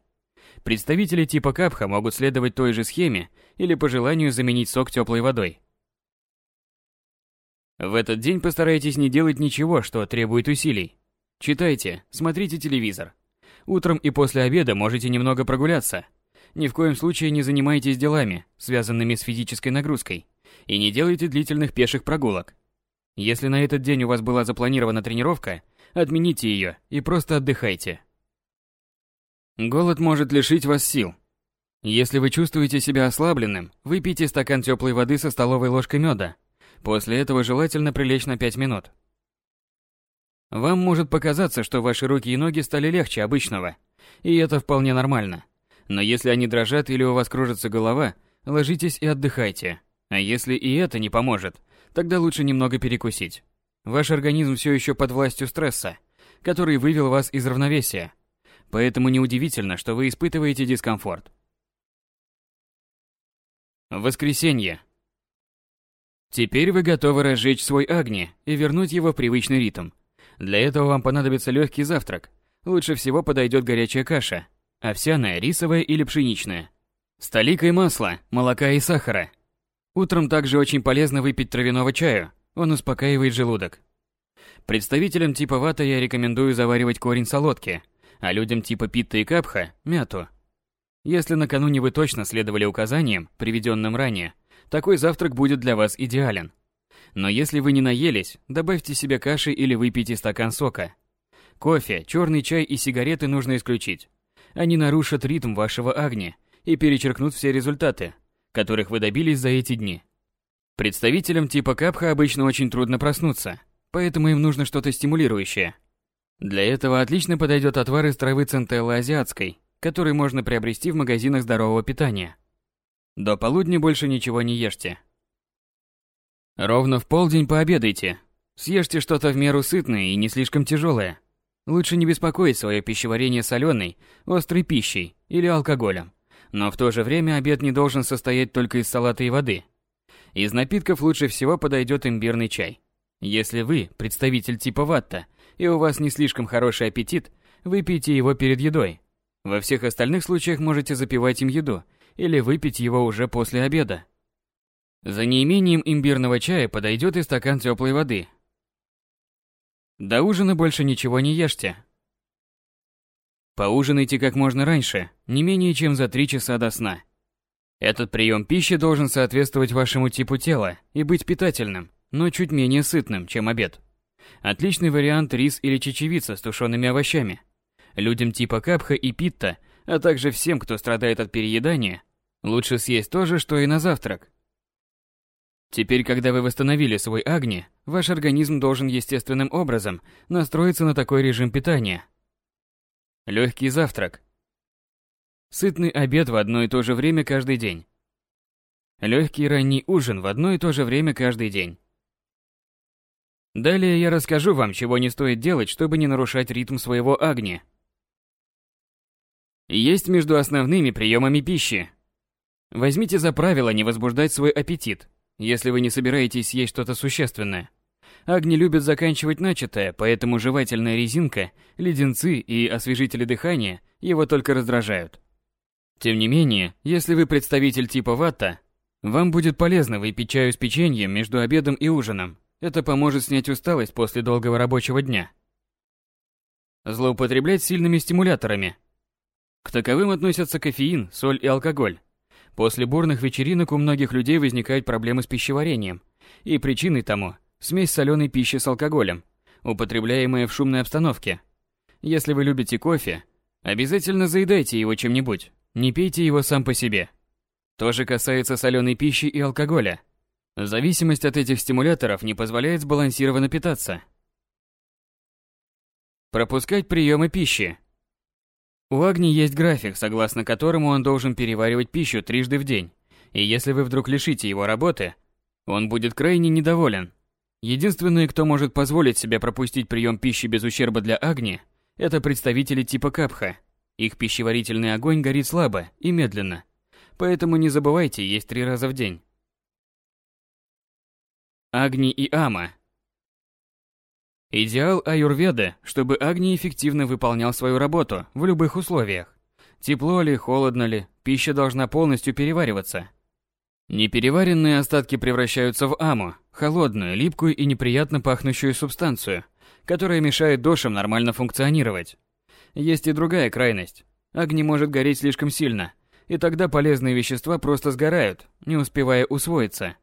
Speaker 1: Представители типа капха могут следовать той же схеме или по желанию заменить сок теплой водой. В этот день постарайтесь не делать ничего, что требует усилий. Читайте, смотрите телевизор. Утром и после обеда можете немного прогуляться. Ни в коем случае не занимайтесь делами, связанными с физической нагрузкой, и не делайте длительных пеших прогулок. Если на этот день у вас была запланирована тренировка, отмените ее и просто отдыхайте. Голод может лишить вас сил. Если вы чувствуете себя ослабленным, выпейте стакан теплой воды со столовой ложкой меда. После этого желательно прилечь на 5 минут. Вам может показаться, что ваши руки и ноги стали легче обычного, и это вполне нормально. Но если они дрожат или у вас кружится голова, ложитесь и отдыхайте. А если и это не поможет, тогда лучше немного перекусить. Ваш организм все еще под властью стресса, который вывел вас из равновесия. Поэтому неудивительно, что вы испытываете дискомфорт. Воскресенье. Теперь вы готовы разжечь свой огни и вернуть его в привычный ритм. Для этого вам понадобится легкий завтрак. Лучше всего подойдет горячая каша, овсяная, рисовая или пшеничная. С толикой масла, молока и сахара. Утром также очень полезно выпить травяного чаю, он успокаивает желудок. Представителям типа вата я рекомендую заваривать корень солодки, а людям типа питта и капха – мяту. Если накануне вы точно следовали указаниям, приведенным ранее, такой завтрак будет для вас идеален. Но если вы не наелись, добавьте себе каши или выпейте стакан сока. Кофе, черный чай и сигареты нужно исключить. Они нарушат ритм вашего огня и перечеркнут все результаты, которых вы добились за эти дни. Представителям типа капха обычно очень трудно проснуться, поэтому им нужно что-то стимулирующее. Для этого отлично подойдет отвар из травы центеллы азиатской, который можно приобрести в магазинах здорового питания. До полудня больше ничего не ешьте. Ровно в полдень пообедайте. Съешьте что-то в меру сытное и не слишком тяжелое. Лучше не беспокоить свое пищеварение соленой, острой пищей или алкоголем. Но в то же время обед не должен состоять только из салата и воды. Из напитков лучше всего подойдет имбирный чай. Если вы представитель типа ватта и у вас не слишком хороший аппетит, выпейте его перед едой. Во всех остальных случаях можете запивать им еду или выпить его уже после обеда. За неимением имбирного чая подойдет и стакан теплой воды. До ужина больше ничего не ешьте. Поужинайте как можно раньше, не менее чем за 3 часа до сна. Этот прием пищи должен соответствовать вашему типу тела и быть питательным, но чуть менее сытным, чем обед. Отличный вариант рис или чечевица с тушеными овощами. Людям типа капха и питта, а также всем, кто страдает от переедания, лучше съесть то же, что и на завтрак. Теперь, когда вы восстановили свой агни, ваш организм должен естественным образом настроиться на такой режим питания. Легкий завтрак. Сытный обед в одно и то же время каждый день. Легкий ранний ужин в одно и то же время каждый день. Далее я расскажу вам, чего не стоит делать, чтобы не нарушать ритм своего агни. Есть между основными приемами пищи. Возьмите за правило не возбуждать свой аппетит, если вы не собираетесь есть что-то существенное. Агни любят заканчивать начатое, поэтому жевательная резинка, леденцы и освежители дыхания его только раздражают. Тем не менее, если вы представитель типа ватта, вам будет полезно выпить чаю с печеньем между обедом и ужином. Это поможет снять усталость после долгого рабочего дня. Злоупотреблять сильными стимуляторами. К таковым относятся кофеин, соль и алкоголь. После бурных вечеринок у многих людей возникают проблемы с пищеварением, и причиной тому – смесь соленой пищи с алкоголем, употребляемая в шумной обстановке. Если вы любите кофе, обязательно заедайте его чем-нибудь, не пейте его сам по себе. То же касается соленой пищи и алкоголя – Зависимость от этих стимуляторов не позволяет сбалансированно питаться. Пропускать приемы пищи. У Агни есть график, согласно которому он должен переваривать пищу трижды в день. И если вы вдруг лишите его работы, он будет крайне недоволен. Единственные, кто может позволить себе пропустить прием пищи без ущерба для Агни, это представители типа Капха. Их пищеварительный огонь горит слабо и медленно. Поэтому не забывайте есть три раза в день. Агни и Ама. Идеал аюрведы, чтобы Агни эффективно выполнял свою работу в любых условиях. Тепло ли, холодно ли, пища должна полностью перевариваться. Непереваренные остатки превращаются в аму, холодную, липкую и неприятно пахнущую субстанцию, которая мешает дошам нормально функционировать. Есть и другая крайность. Огни может гореть слишком сильно, и тогда полезные вещества просто сгорают, не успевая усвоиться.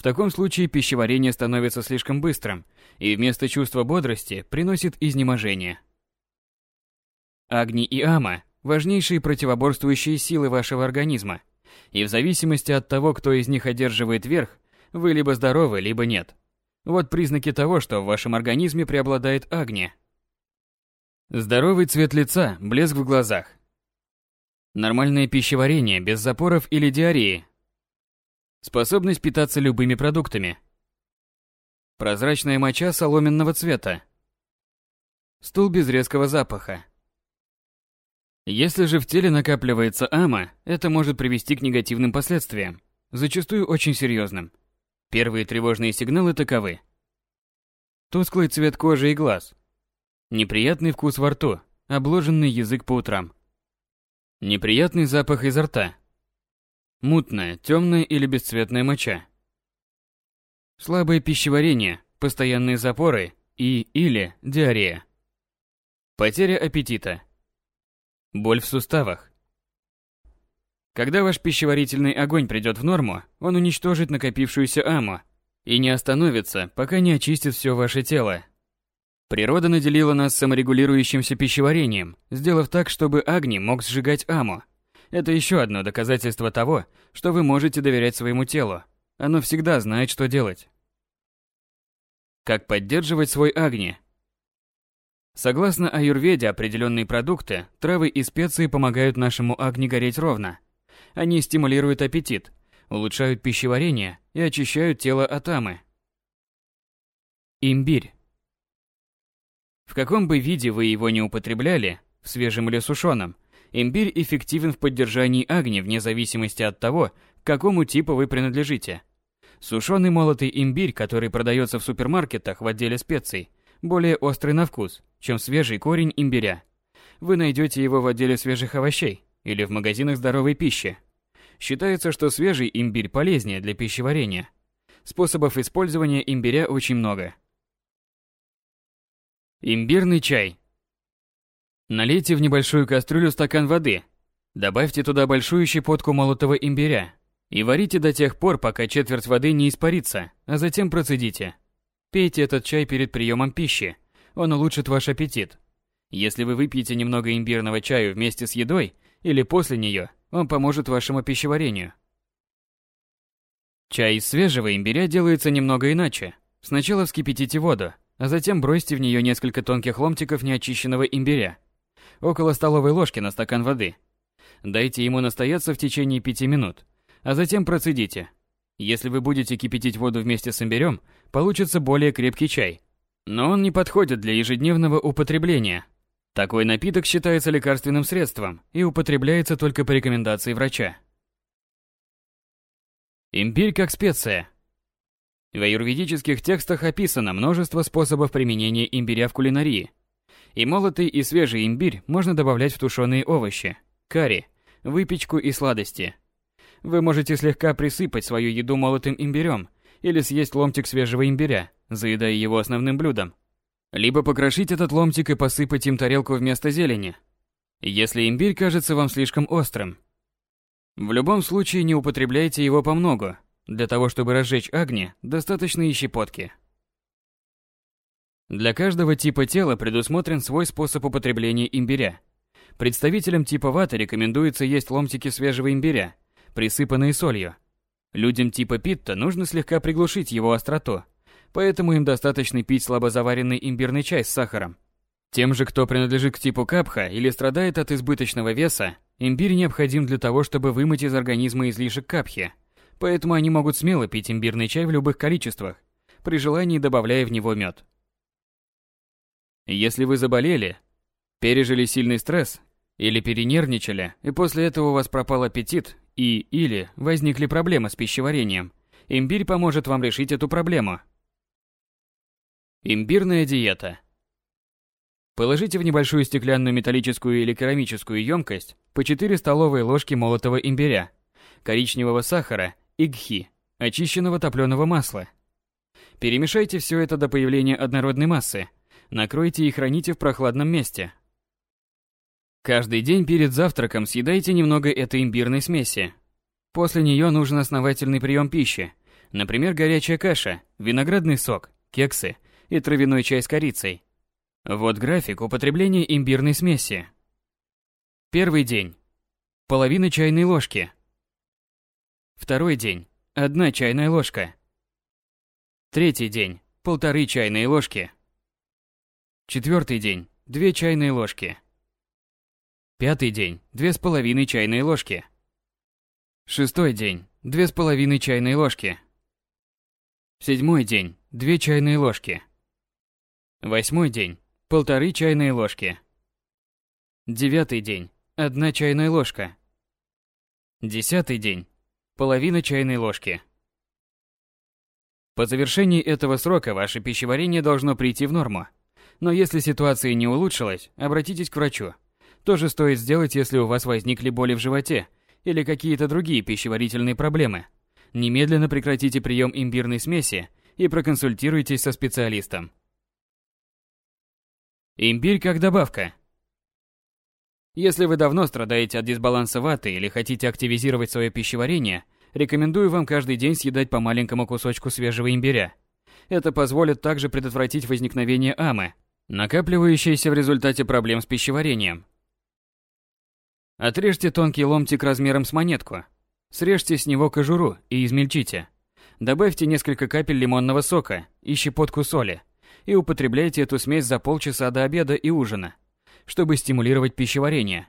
Speaker 1: В таком случае пищеварение становится слишком быстрым, и вместо чувства бодрости приносит изнеможение. Агни и Ама – важнейшие противоборствующие силы вашего организма, и в зависимости от того, кто из них одерживает верх, вы либо здоровы, либо нет. Вот признаки того, что в вашем организме преобладает Агни. Здоровый цвет лица, блеск в глазах. Нормальное пищеварение без запоров или диареи. Способность питаться любыми продуктами. Прозрачная моча соломенного цвета. Стул без резкого запаха. Если же в теле накапливается ама, это может привести к негативным последствиям, зачастую очень серьезным. Первые тревожные сигналы таковы. Тусклый цвет кожи и глаз, Неприятный вкус во рту, обложенный язык по утрам. Неприятный запах изо рта. Мутная, темная или бесцветная моча. Слабое пищеварение, постоянные запоры и или диарея. Потеря аппетита. Боль в суставах. Когда ваш пищеварительный огонь придет в норму, он уничтожит накопившуюся аму и не остановится, пока не очистит все ваше тело, Природа наделила нас саморегулирующимся пищеварением, сделав так, чтобы Агни мог сжигать Аму. Это еще одно доказательство того, что вы можете доверять своему телу. Оно всегда знает, что делать. Как поддерживать свой Агни? Согласно аюрведе, определенные продукты, травы и специи помогают нашему Агни гореть ровно. Они стимулируют аппетит, улучшают пищеварение и очищают тело от амы. Имбирь. В каком бы виде вы его не употребляли, в свежем или сушеном, имбирь эффективен в поддержании огня вне зависимости от того, к какому типу вы принадлежите. Сушеный молотый имбирь, который продается в супермаркетах в отделе специй, более острый на вкус, чем свежий корень имбиря. Вы найдете его в отделе свежих овощей или в магазинах здоровой пищи. Считается, что свежий имбирь полезнее для пищеварения. Способов использования имбиря очень много – Имбирный чай. Налейте в небольшую кастрюлю стакан воды. Добавьте туда большую щепотку молотого имбиря и варите до тех пор, пока четверть воды не испарится, а затем процедите. Пейте этот чай перед приемом пищи. Он улучшит ваш аппетит. Если вы выпьете немного имбирного чая вместе с едой или после нее, он поможет вашему пищеварению. Чай из свежего имбиря делается немного иначе. Сначала вскипятите воду, а затем бросьте в нее несколько тонких ломтиков неочищенного имбиря. Около столовой ложки на стакан воды. Дайте ему настояться в течение 5 минут, а затем процедите. Если вы будете кипятить воду вместе с имбирем, получится более крепкий чай. Но он не подходит для ежедневного употребления. Такой напиток считается лекарственным средством и употребляется только по рекомендации врача. Имбирь как специя – в аюрведических текстах описано множество способов применения имбиря в кулинарии. И молотый и свежий имбирь можно добавлять в тушеные овощи, карри, выпечку и сладости. Вы можете слегка присыпать свою еду молотым имбирем или съесть ломтик свежего имбиря, заедая его основным блюдом. Либо покрошить этот ломтик и посыпать им тарелку вместо зелени, если имбирь кажется вам слишком острым. В любом случае не употребляйте его по много, для того, чтобы разжечь огни, достаточно и щепотки. Для каждого типа тела предусмотрен свой способ употребления имбиря. Представителям типа ваты рекомендуется есть ломтики свежего имбиря, присыпанные солью. Людям типа питта нужно слегка приглушить его остроту, поэтому им достаточно пить слабозаваренный имбирный чай с сахаром. Тем же, кто принадлежит к типу капха или страдает от избыточного веса, имбирь необходим для того, чтобы вымыть из организма излишек капхи, Поэтому они могут смело пить имбирный чай в любых количествах, при желании добавляя в него мед. Если вы заболели, пережили сильный стресс или перенервничали, и после этого у вас пропал аппетит и или возникли проблемы с пищеварением, имбирь поможет вам решить эту проблему. Имбирная диета. Положите в небольшую стеклянную металлическую или керамическую емкость по 4 столовые ложки молотого имбиря, коричневого сахара игхи, очищенного топленого масла. Перемешайте все это до появления однородной массы. Накройте и храните в прохладном месте. Каждый день перед завтраком съедайте немного этой имбирной смеси. После нее нужен основательный прием пищи, например, горячая каша, виноградный сок, кексы и травяной чай с корицей. Вот график употребления имбирной смеси. Первый день. Половина чайной ложки. Второй день. Одна чайная ложка. Третий день. Полторы чайные ложки. Четвертый день. Две чайные ложки. Пятый день – две с половиной чайные ложки. Шестой день – две с половиной чайные ложки. Седьмой день – две чайные ложки. Восьмой день – полторы чайные ложки. Девятый день – одна чайная ложка. Десятый день – половина чайной ложки. По завершении этого срока ваше пищеварение должно прийти в норму. Но если ситуация не улучшилась, обратитесь к врачу. То же стоит сделать, если у вас возникли боли в животе или какие-то другие пищеварительные проблемы. Немедленно прекратите прием имбирной смеси и проконсультируйтесь со специалистом. Имбирь как добавка. Если вы давно страдаете от дисбаланса ваты или хотите активизировать свое пищеварение, рекомендую вам каждый день съедать по маленькому кусочку свежего имбиря. Это позволит также предотвратить возникновение амы, накапливающейся в результате проблем с пищеварением. Отрежьте тонкий ломтик размером с монетку. Срежьте с него кожуру и измельчите. Добавьте несколько капель лимонного сока и щепотку соли и употребляйте эту смесь за полчаса до обеда и ужина, чтобы стимулировать пищеварение.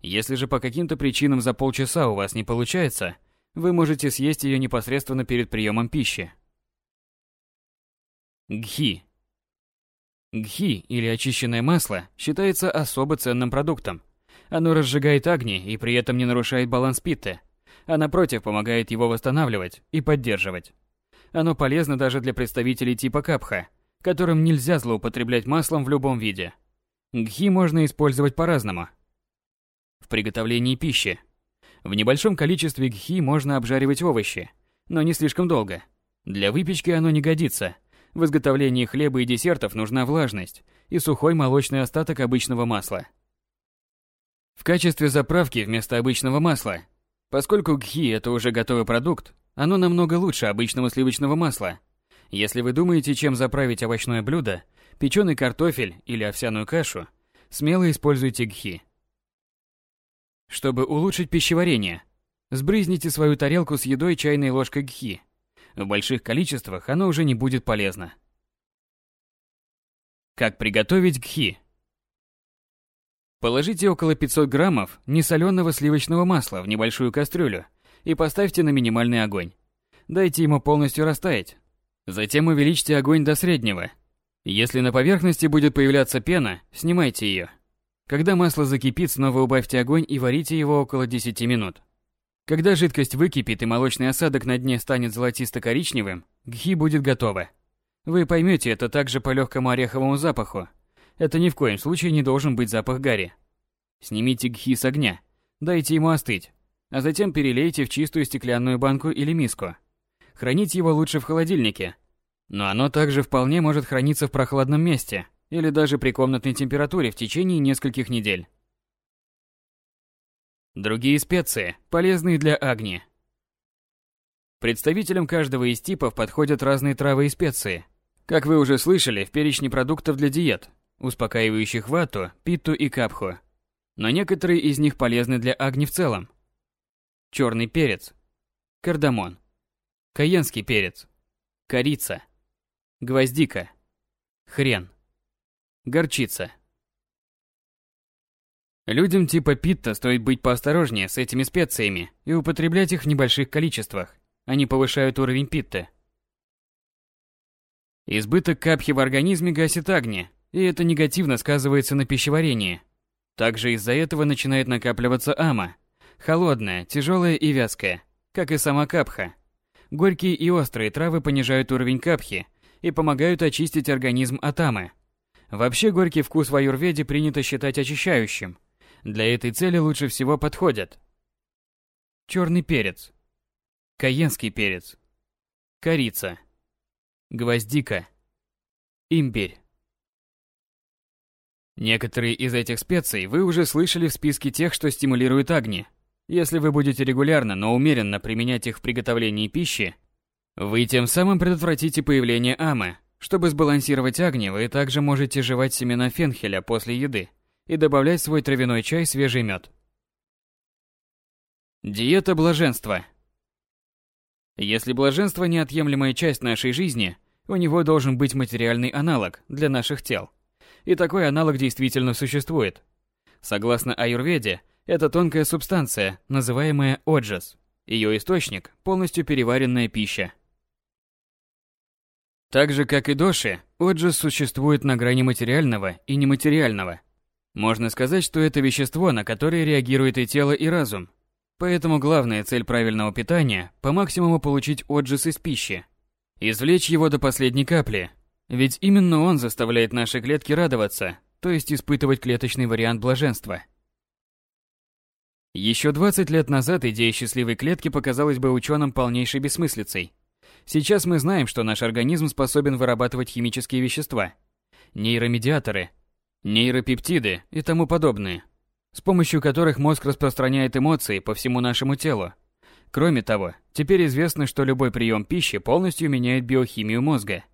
Speaker 1: Если же по каким-то причинам за полчаса у вас не получается, вы можете съесть ее непосредственно перед приемом пищи. Гхи. Гхи или очищенное масло считается особо ценным продуктом, оно разжигает огни и при этом не нарушает баланс питты, а напротив помогает его восстанавливать и поддерживать. Оно полезно даже для представителей типа капха, которым нельзя злоупотреблять маслом в любом виде. Гхи можно использовать по-разному. В приготовлении пищи. В небольшом количестве гхи можно обжаривать овощи, но не слишком долго. Для выпечки оно не годится. В изготовлении хлеба и десертов нужна влажность и сухой молочный остаток обычного масла – в качестве заправки вместо обычного масла. Поскольку гхи – это уже готовый продукт, оно намного лучше обычного сливочного масла. Если вы думаете, чем заправить овощное блюдо, печеный картофель или овсяную кашу, смело используйте гхи. Чтобы улучшить пищеварение, сбрызните свою тарелку с едой чайной ложкой гхи. В больших количествах оно уже не будет полезно. Как приготовить гхи? Положите около 500 граммов несоленого сливочного масла в небольшую кастрюлю и поставьте на минимальный огонь. Дайте ему полностью растаять. Затем увеличьте огонь до среднего. Если на поверхности будет появляться пена, снимайте ее. Когда масло закипит, снова убавьте огонь и варите его около 10 минут. Когда жидкость выкипит и молочный осадок на дне станет золотисто-коричневым, гхи будет готово. Вы поймете это также по легкому ореховому запаху, это ни в коем случае не должен быть запах гари. Снимите гхи с огня, дайте ему остыть, а затем перелейте в чистую стеклянную банку или миску. Хранить его лучше в холодильнике, но оно также вполне может храниться в прохладном месте или даже при комнатной температуре в течение нескольких недель. Другие специи, полезные для агни. Представителям каждого из типов подходят разные травы и специи. Как вы уже слышали, в перечне продуктов для диет успокаивающих вату, питту и капху. Но некоторые из них полезны для агни в целом. Черный перец, кардамон, каенский перец, корица, гвоздика, хрен, горчица. Людям типа питта стоит быть поосторожнее с этими специями и употреблять их в небольших количествах. Они повышают уровень питты. Избыток капхи в организме гасит агни, и это негативно сказывается на пищеварении. Также из-за этого начинает накапливаться ама. Холодная, тяжелая и вязкая, как и сама капха. Горькие и острые травы понижают уровень капхи и помогают очистить организм от амы. Вообще горький вкус в аюрведе принято считать очищающим. Для этой цели лучше всего подходят черный перец, каенский перец, корица, гвоздика, имбирь. Некоторые из этих специй вы уже слышали в списке тех, что стимулируют агни. Если вы будете регулярно, но умеренно применять их в приготовлении пищи, вы тем самым предотвратите появление амы. Чтобы сбалансировать агни, вы также можете жевать семена фенхеля после еды и добавлять в свой травяной чай свежий мед. Диета блаженства. Если блаженство неотъемлемая часть нашей жизни, у него должен быть материальный аналог для наших тел. И такой аналог действительно существует. Согласно аюрведе, это тонкая субстанция, называемая оджас. Ее источник – полностью переваренная пища. Так же, как и доши, оджас существует на грани материального и нематериального. Можно сказать, что это вещество, на которое реагирует и тело, и разум. Поэтому главная цель правильного питания – по максимуму получить оджас из пищи. Извлечь его до последней капли. Ведь именно он заставляет наши клетки радоваться, то есть испытывать клеточный вариант блаженства. Еще 20 лет назад идея счастливой клетки показалась бы ученым полнейшей бессмыслицей. Сейчас мы знаем, что наш организм способен вырабатывать химические вещества, нейромедиаторы, нейропептиды и тому подобное, с помощью которых мозг распространяет эмоции по всему нашему телу. Кроме того, теперь известно, что любой прием пищи полностью меняет биохимию мозга.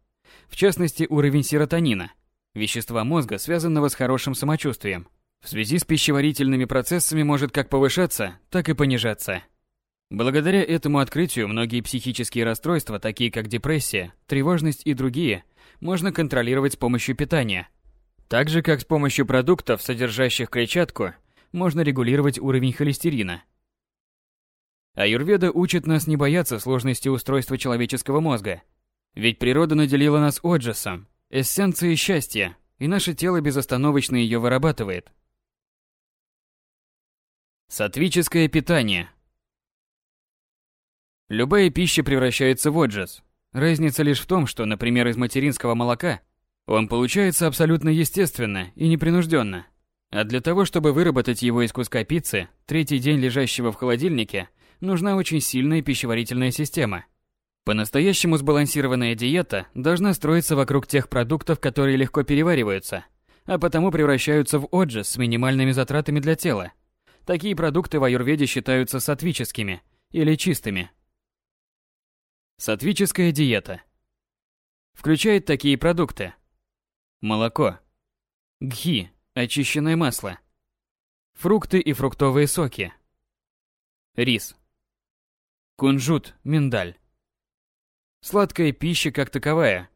Speaker 1: В частности, уровень серотонина, вещества мозга, связанного с хорошим самочувствием, в связи с пищеварительными процессами может как повышаться, так и понижаться. Благодаря этому открытию многие психические расстройства, такие как депрессия, тревожность и другие, можно контролировать с помощью питания. Так же, как с помощью продуктов, содержащих клетчатку, можно регулировать уровень холестерина. Аюрведа учит нас не бояться сложности устройства человеческого мозга. Ведь природа наделила нас оджасом, эссенцией счастья, и наше тело безостановочно ее вырабатывает. Сатвическое питание. Любая пища превращается в отжас. Разница лишь в том, что, например, из материнского молока он получается абсолютно естественно и непринужденно. А для того, чтобы выработать его из куска пиццы, третий день лежащего в холодильнике, нужна очень сильная пищеварительная система. По-настоящему сбалансированная диета должна строиться вокруг тех продуктов, которые легко перевариваются, а потому превращаются в отжас с минимальными затратами для тела – Такие продукты в аюрведе считаются сатвическими или чистыми. Сатвическая диета включает такие продукты: молоко, гхи, очищенное масло, фрукты и фруктовые соки, рис, кунжут, миндаль, сладкая пища как таковая.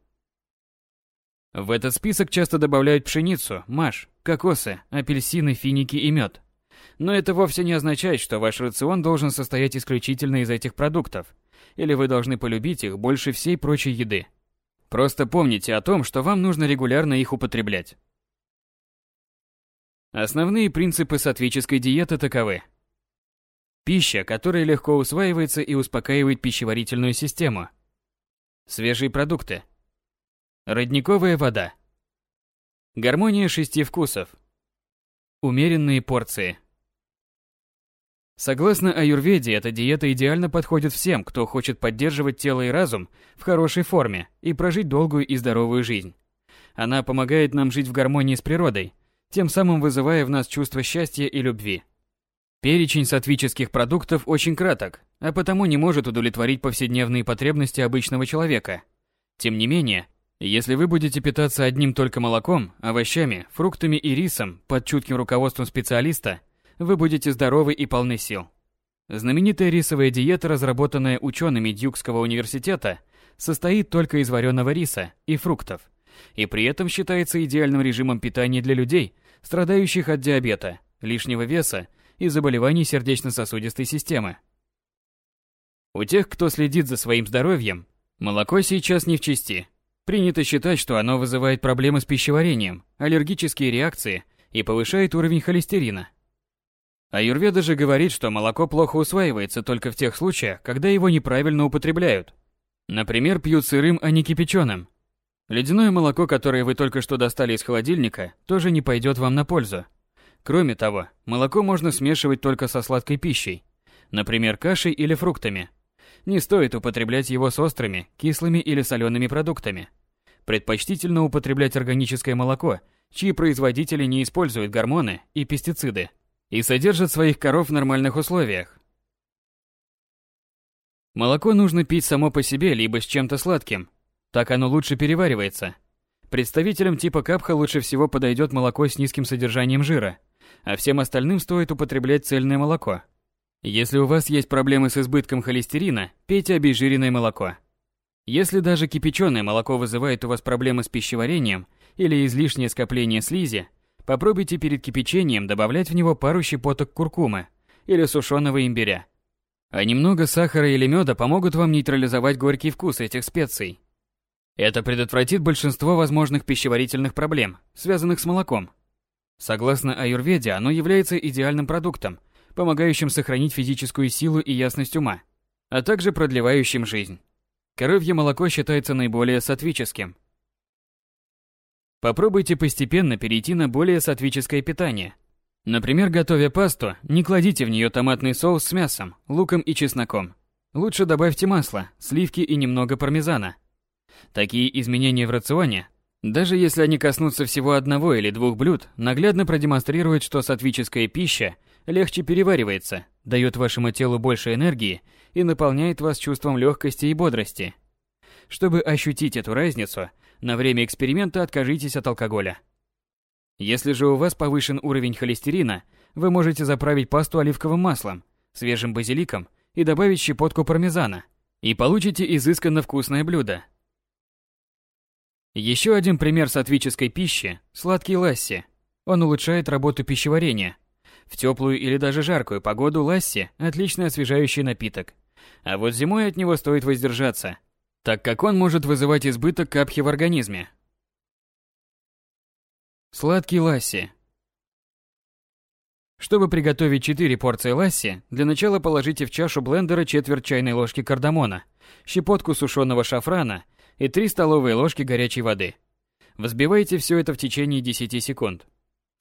Speaker 1: В этот список часто добавляют пшеницу, маш, кокосы, апельсины, финики и мед. Но это вовсе не означает, что ваш рацион должен состоять исключительно из этих продуктов, или вы должны полюбить их больше всей прочей еды. Просто помните о том, что вам нужно регулярно их употреблять. Основные принципы сатвической диеты таковы. Пища, которая легко усваивается и успокаивает пищеварительную систему. Свежие продукты. Родниковая вода. Гармония шести вкусов. Умеренные порции. Согласно аюрведе, эта диета идеально подходит всем, кто хочет поддерживать тело и разум в хорошей форме и прожить долгую и здоровую жизнь. Она помогает нам жить в гармонии с природой, тем самым вызывая в нас чувство счастья и любви. Перечень сатвических продуктов очень краток, а потому не может удовлетворить повседневные потребности обычного человека. Тем не менее, если вы будете питаться одним только молоком, овощами, фруктами и рисом под чутким руководством специалиста – вы будете здоровы и полны сил. Знаменитая рисовая диета, разработанная учеными Дьюкского университета, состоит только из вареного риса и фруктов, и при этом считается идеальным режимом питания для людей, страдающих от диабета, лишнего веса и заболеваний сердечно-сосудистой системы. У тех, кто следит за своим здоровьем, молоко сейчас не в чести. Принято считать, что оно вызывает проблемы с пищеварением, аллергические реакции и повышает уровень холестерина. Аюрведа же говорит, что молоко плохо усваивается только в тех случаях, когда его неправильно употребляют. Например, пьют сырым, а не кипяченым. Ледяное молоко, которое вы только что достали из холодильника, тоже не пойдет вам на пользу. Кроме того, молоко можно смешивать только со сладкой пищей, например, кашей или фруктами. Не стоит употреблять его с острыми, кислыми или солеными продуктами. Предпочтительно употреблять органическое молоко чьи производители не используют гормоны и пестициды и содержат своих коров в нормальных условиях. Молоко нужно пить само по себе либо с чем-то сладким. Так оно лучше переваривается. Представителям типа капха лучше всего подойдет молоко с низким содержанием жира, а всем остальным стоит употреблять цельное молоко. Если у вас есть проблемы с избытком холестерина, пейте обезжиренное молоко. Если даже кипяченое молоко вызывает у вас проблемы с пищеварением или излишнее скопление слизи, попробуйте перед кипячением добавлять в него пару щепоток куркумы или сушеного имбиря. А немного сахара или меда помогут вам нейтрализовать горький вкус этих специй. Это предотвратит большинство возможных пищеварительных проблем, связанных с молоком. Согласно аюрведе, оно является идеальным продуктом, помогающим сохранить физическую силу и ясность ума, а также продлевающим жизнь. Коровье молоко считается наиболее сатвическим. Попробуйте постепенно перейти на более сатвическое питание. Например, готовя пасту, не кладите в нее томатный соус с мясом, луком и чесноком. Лучше добавьте масло, сливки и немного пармезана. Такие изменения в рационе, даже если они коснутся всего одного или двух блюд, наглядно продемонстрируют, что сатвическая пища легче переваривается, дает вашему телу больше энергии и наполняет вас чувством легкости и бодрости. Чтобы ощутить эту разницу, на время эксперимента откажитесь от алкоголя. Если же у вас повышен уровень холестерина, вы можете заправить пасту оливковым маслом, свежим базиликом и добавить щепотку пармезана, и получите изысканно вкусное блюдо. Еще один пример сатвической пищи – сладкий ласси. Он улучшает работу пищеварения. В теплую или даже жаркую погоду ласси – отличный освежающий напиток. А вот зимой от него стоит воздержаться – так как он может вызывать избыток капхи в организме. Сладкий ласси. Чтобы приготовить 4 порции ласси, для начала положите в чашу блендера четверть чайной ложки кардамона, щепотку сушеного шафрана и 3 столовые ложки горячей воды. Взбивайте все это в течение 10 секунд.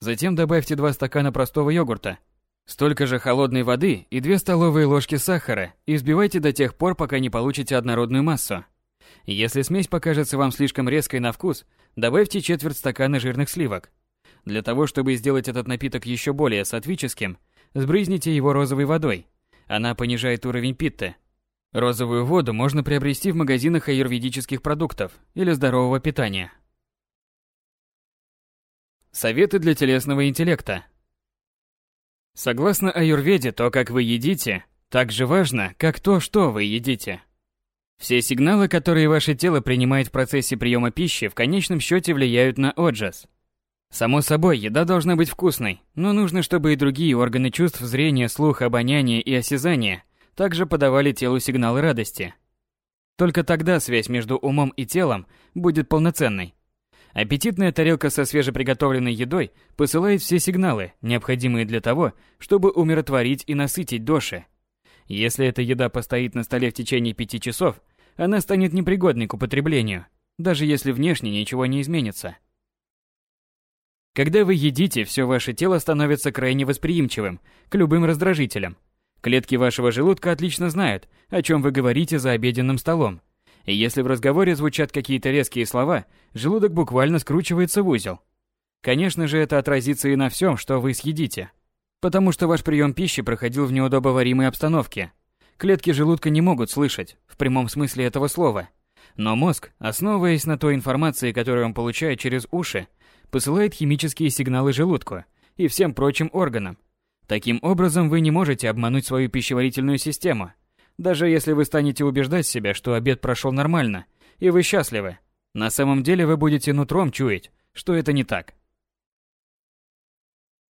Speaker 1: Затем добавьте 2 стакана простого йогурта, столько же холодной воды и 2 столовые ложки сахара и взбивайте до тех пор, пока не получите однородную массу. Если смесь покажется вам слишком резкой на вкус, добавьте четверть стакана жирных сливок. Для того, чтобы сделать этот напиток еще более сатвическим, сбрызните его розовой водой. Она понижает уровень питты. Розовую воду можно приобрести в магазинах аюрведических продуктов или здорового питания. Советы для телесного интеллекта. Согласно аюрведе, то, как вы едите, так же важно, как то, что вы едите. Все сигналы, которые ваше тело принимает в процессе приема пищи, в конечном счете влияют на отжас. Само собой, еда должна быть вкусной, но нужно, чтобы и другие органы чувств зрения, слуха, обоняния и осязания также подавали телу сигналы радости. Только тогда связь между умом и телом будет полноценной. Аппетитная тарелка со свежеприготовленной едой посылает все сигналы, необходимые для того, чтобы умиротворить и насытить доши. Если эта еда постоит на столе в течение пяти часов, она станет непригодной к употреблению, даже если внешне ничего не изменится. Когда вы едите, все ваше тело становится крайне восприимчивым к любым раздражителям. Клетки вашего желудка отлично знают, о чем вы говорите за обеденным столом. И если в разговоре звучат какие-то резкие слова, желудок буквально скручивается в узел. Конечно же, это отразится и на всем, что вы съедите. Потому что ваш прием пищи проходил в неудобоваримой обстановке, Клетки желудка не могут слышать, в прямом смысле этого слова. Но мозг, основываясь на той информации, которую он получает через уши, посылает химические сигналы желудку и всем прочим органам. Таким образом, вы не можете обмануть свою пищеварительную систему. Даже если вы станете убеждать себя, что обед прошел нормально, и вы счастливы, на самом деле вы будете нутром чуять, что это не так.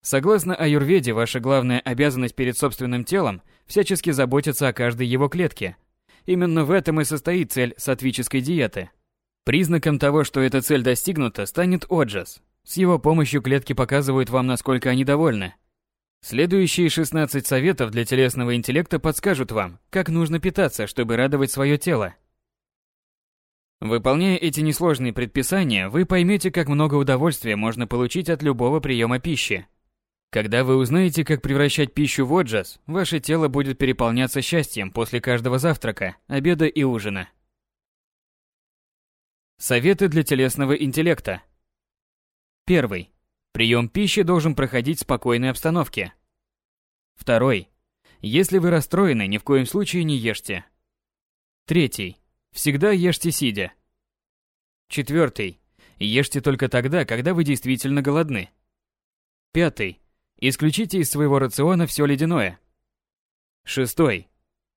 Speaker 1: Согласно аюрведе, ваша главная обязанность перед собственным телом – всячески заботиться о каждой его клетке. Именно в этом и состоит цель сатвической диеты. Признаком того, что эта цель достигнута, станет отжас. С его помощью клетки показывают вам, насколько они довольны. Следующие 16 советов для телесного интеллекта подскажут вам, как нужно питаться, чтобы радовать свое тело. Выполняя эти несложные предписания, вы поймете, как много удовольствия можно получить от любого приема пищи. Когда вы узнаете, как превращать пищу в отжас, ваше тело будет переполняться счастьем после каждого завтрака, обеда и ужина. Советы для телесного интеллекта. Первый. Прием пищи должен проходить в спокойной обстановке. Второй. Если вы расстроены, ни в коем случае не ешьте. Третий. Всегда ешьте сидя. Четвертый. Ешьте только тогда, когда вы действительно голодны. Пятый. Исключите из своего рациона все ледяное. Шестой.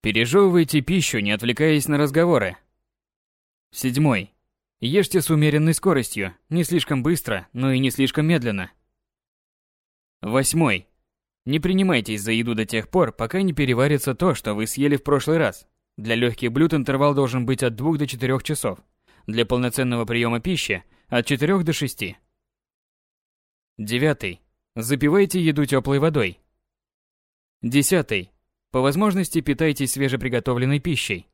Speaker 1: Пережевывайте пищу, не отвлекаясь на разговоры. Седьмой. Ешьте с умеренной скоростью, не слишком быстро, но и не слишком медленно. Восьмой. Не принимайтесь за еду до тех пор, пока не переварится то, что вы съели в прошлый раз. Для легких блюд интервал должен быть от 2 до 4 часов. Для полноценного приема пищи – от 4 до 6. Девятый. Запивайте еду теплой водой. Десятый. По возможности питайтесь свежеприготовленной пищей.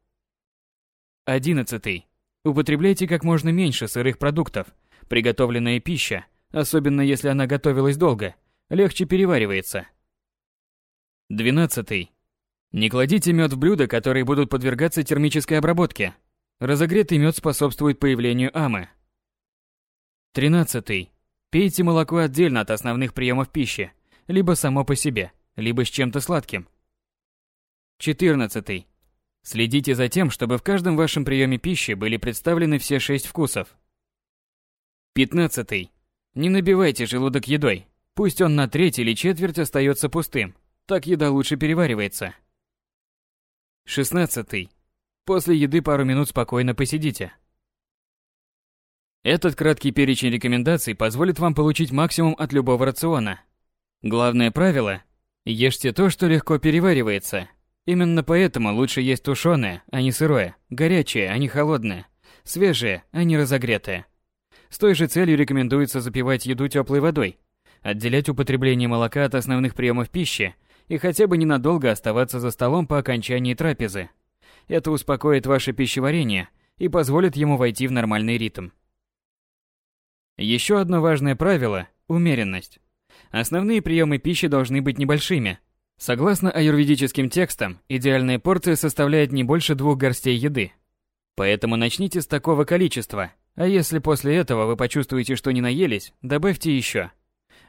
Speaker 1: Одиннадцатый. Употребляйте как можно меньше сырых продуктов. Приготовленная пища, особенно если она готовилась долго, легче переваривается. Двенадцатый. Не кладите мед в блюда, которые будут подвергаться термической обработке. Разогретый мед способствует появлению амы. 13. Пейте молоко отдельно от основных приемов пищи, либо само по себе, либо с чем-то сладким. 14. Следите за тем, чтобы в каждом вашем приеме пищи были представлены все шесть вкусов. 15. Не набивайте желудок едой. Пусть он на треть или четверть остается пустым. Так еда лучше переваривается. 16. После еды пару минут спокойно посидите. Этот краткий перечень рекомендаций позволит вам получить максимум от любого рациона. Главное правило – ешьте то, что легко переваривается. Именно поэтому лучше есть тушеное, а не сырое, горячее, а не холодное, свежее, а не разогретое. С той же целью рекомендуется запивать еду теплой водой, отделять употребление молока от основных приемов пищи и хотя бы ненадолго оставаться за столом по окончании трапезы. Это успокоит ваше пищеварение и позволит ему войти в нормальный ритм. Еще одно важное правило – умеренность. Основные приемы пищи должны быть небольшими. Согласно аюрведическим текстам, идеальная порция составляет не больше двух горстей еды. Поэтому начните с такого количества, а если после этого вы почувствуете, что не наелись, добавьте еще –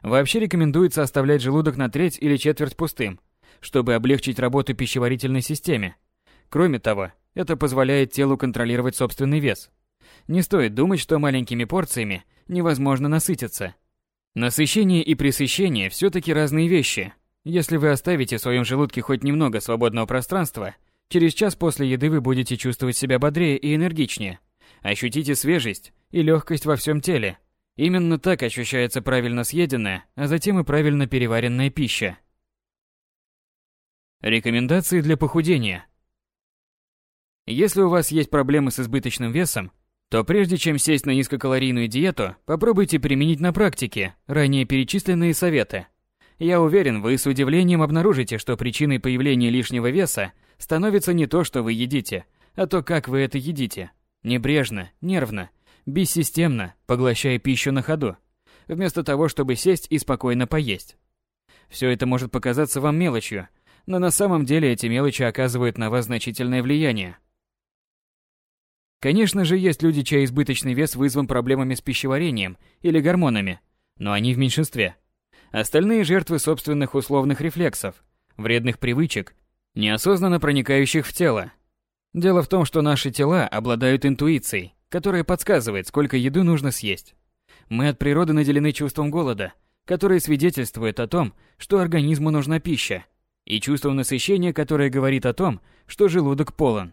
Speaker 1: Вообще рекомендуется оставлять желудок на треть или четверть пустым, чтобы облегчить работу пищеварительной системе. Кроме того, это позволяет телу контролировать собственный вес. Не стоит думать, что маленькими порциями невозможно насытиться. Насыщение и пресыщение все-таки разные вещи. Если вы оставите в своем желудке хоть немного свободного пространства, через час после еды вы будете чувствовать себя бодрее и энергичнее. Ощутите свежесть и легкость во всем теле – Именно так ощущается правильно съеденная, а затем и правильно переваренная пища. Рекомендации для похудения. Если у вас есть проблемы с избыточным весом, то прежде чем сесть на низкокалорийную диету, попробуйте применить на практике ранее перечисленные советы. Я уверен, вы с удивлением обнаружите, что причиной появления лишнего веса становится не то, что вы едите, а то, как вы это едите. Небрежно, нервно, бессистемно, поглощая пищу на ходу, вместо того, чтобы сесть и спокойно поесть. Все это может показаться вам мелочью, но на самом деле эти мелочи оказывают на вас значительное влияние. Конечно же, есть люди, чей избыточный вес вызван проблемами с пищеварением или гормонами, но они в меньшинстве. Остальные жертвы собственных условных рефлексов, вредных привычек, неосознанно проникающих в тело. Дело в том, что наши тела обладают интуицией, которая подсказывает, сколько еды нужно съесть. Мы от природы наделены чувством голода, которое свидетельствует о том, что организму нужна пища, и чувством насыщения, которое говорит о том, что желудок полон.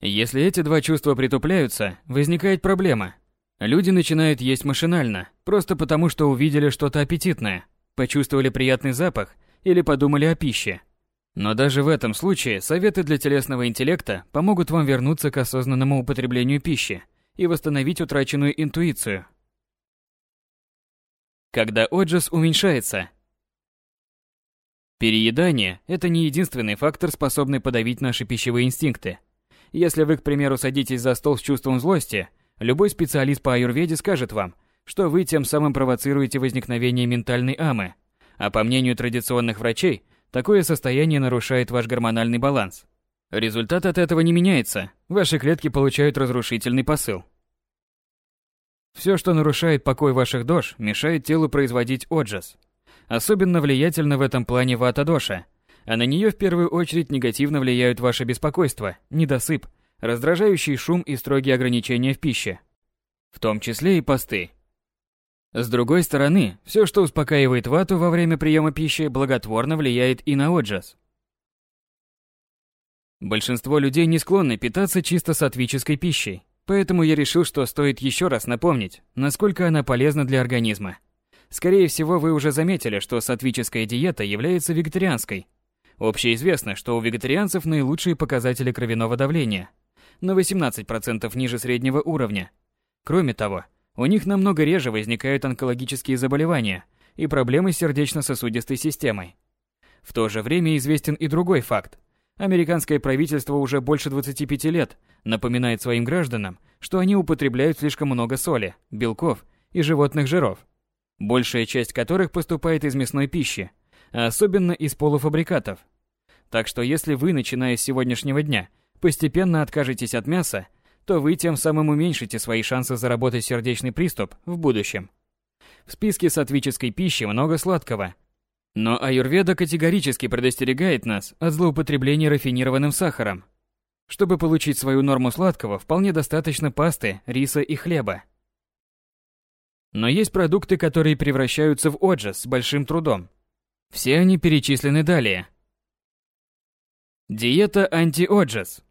Speaker 1: Если эти два чувства притупляются, возникает проблема. Люди начинают есть машинально, просто потому что увидели что-то аппетитное, почувствовали приятный запах или подумали о пище. Но даже в этом случае советы для телесного интеллекта помогут вам вернуться к осознанному употреблению пищи – и восстановить утраченную интуицию. Когда отжас уменьшается. Переедание – это не единственный фактор, способный подавить наши пищевые инстинкты. Если вы, к примеру, садитесь за стол с чувством злости, любой специалист по аюрведе скажет вам, что вы тем самым провоцируете возникновение ментальной амы. А по мнению традиционных врачей, такое состояние нарушает ваш гормональный баланс. Результат от этого не меняется. Ваши клетки получают разрушительный посыл. Все, что нарушает покой ваших дож, мешает телу производить отжас. Особенно влиятельно в этом плане вата-доша, а на нее в первую очередь негативно влияют ваше беспокойство, недосып, раздражающий шум и строгие ограничения в пище. В том числе и посты. С другой стороны, все, что успокаивает вату во время приема пищи, благотворно влияет и на отжас. Большинство людей не склонны питаться чисто сатвической пищей, Поэтому я решил, что стоит еще раз напомнить, насколько она полезна для организма. Скорее всего, вы уже заметили, что сатвическая диета является вегетарианской. Общеизвестно, что у вегетарианцев наилучшие показатели кровяного давления, на 18% ниже среднего уровня. Кроме того, у них намного реже возникают онкологические заболевания и проблемы с сердечно-сосудистой системой. В то же время известен и другой факт. Американское правительство уже больше 25 лет напоминает своим гражданам, что они употребляют слишком много соли, белков и животных жиров, большая часть которых поступает из мясной пищи, особенно из полуфабрикатов. Так что если вы, начиная с сегодняшнего дня, постепенно откажетесь от мяса, то вы тем самым уменьшите свои шансы заработать сердечный приступ в будущем. В списке сатвической пищи много сладкого. Но аюрведа категорически предостерегает нас от злоупотребления рафинированным сахаром, чтобы получить свою норму сладкого, вполне достаточно пасты, риса и хлеба. Но есть продукты, которые превращаются в оджас с большим трудом. Все они перечислены далее. Диета анти-оджас.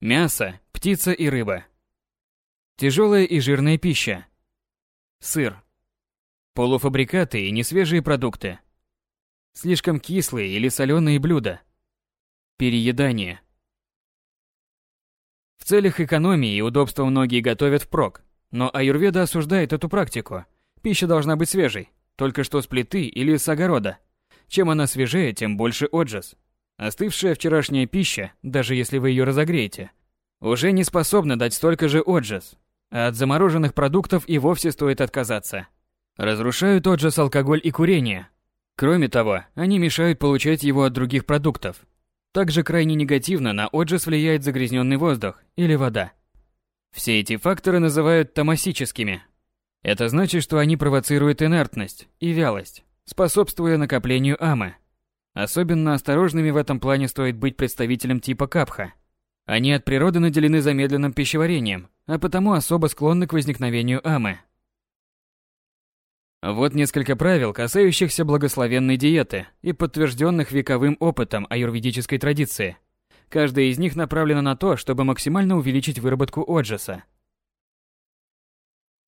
Speaker 1: Мясо, птица и рыба. Тяжелая и жирная пища. Сыр. Полуфабрикаты и несвежие продукты. Слишком кислые или соленые блюда. Переедание. В целях экономии и удобства многие готовят впрок, но аюрведа осуждает эту практику. Пища должна быть свежей, только что с плиты или с огорода. Чем она свежее, тем больше отжас. Остывшая вчерашняя пища, даже если вы ее разогреете, уже не способна дать столько же отжас. А от замороженных продуктов и вовсе стоит отказаться. Разрушают отжас алкоголь и курение. Кроме того, они мешают получать его от других продуктов, также крайне негативно на отжас влияет загрязненный воздух или вода. Все эти факторы называют томасическими. Это значит, что они провоцируют инертность и вялость, способствуя накоплению амы. Особенно осторожными в этом плане стоит быть представителем типа капха. Они от природы наделены замедленным пищеварением, а потому особо склонны к возникновению амы. Вот несколько правил, касающихся благословенной диеты и подтвержденных вековым опытом аюрведической традиции. Каждая из них направлена на то, чтобы максимально увеличить выработку оджаса.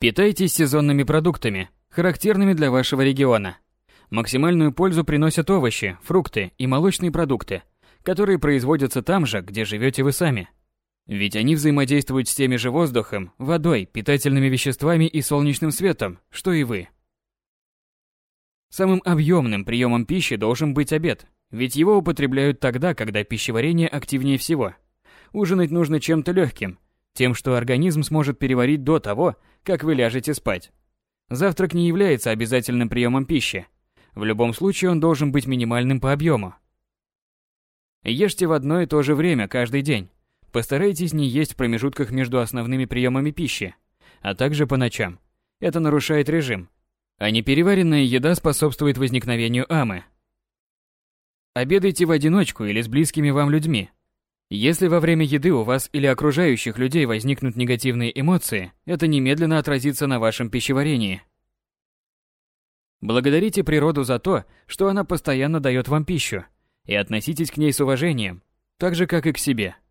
Speaker 1: Питайтесь сезонными продуктами, характерными для вашего региона. Максимальную пользу приносят овощи, фрукты и молочные продукты, которые производятся там же, где живете вы сами. Ведь они взаимодействуют с теми же воздухом, водой, питательными веществами и солнечным светом, что и вы. Самым объемным приемом пищи должен быть обед, ведь его употребляют тогда, когда пищеварение активнее всего. Ужинать нужно чем-то легким, тем, что организм сможет переварить до того, как вы ляжете спать. Завтрак не является обязательным приемом пищи. В любом случае он должен быть минимальным по объему. Ешьте в одно и то же время каждый день. Постарайтесь не есть в промежутках между основными приемами пищи, а также по ночам. Это нарушает режим, а непереваренная еда способствует возникновению амы. Обедайте в одиночку или с близкими вам людьми. Если во время еды у вас или окружающих людей возникнут негативные эмоции, это немедленно отразится на вашем пищеварении. Благодарите природу за то, что она постоянно дает вам пищу, и относитесь к ней с уважением, так же как и к себе –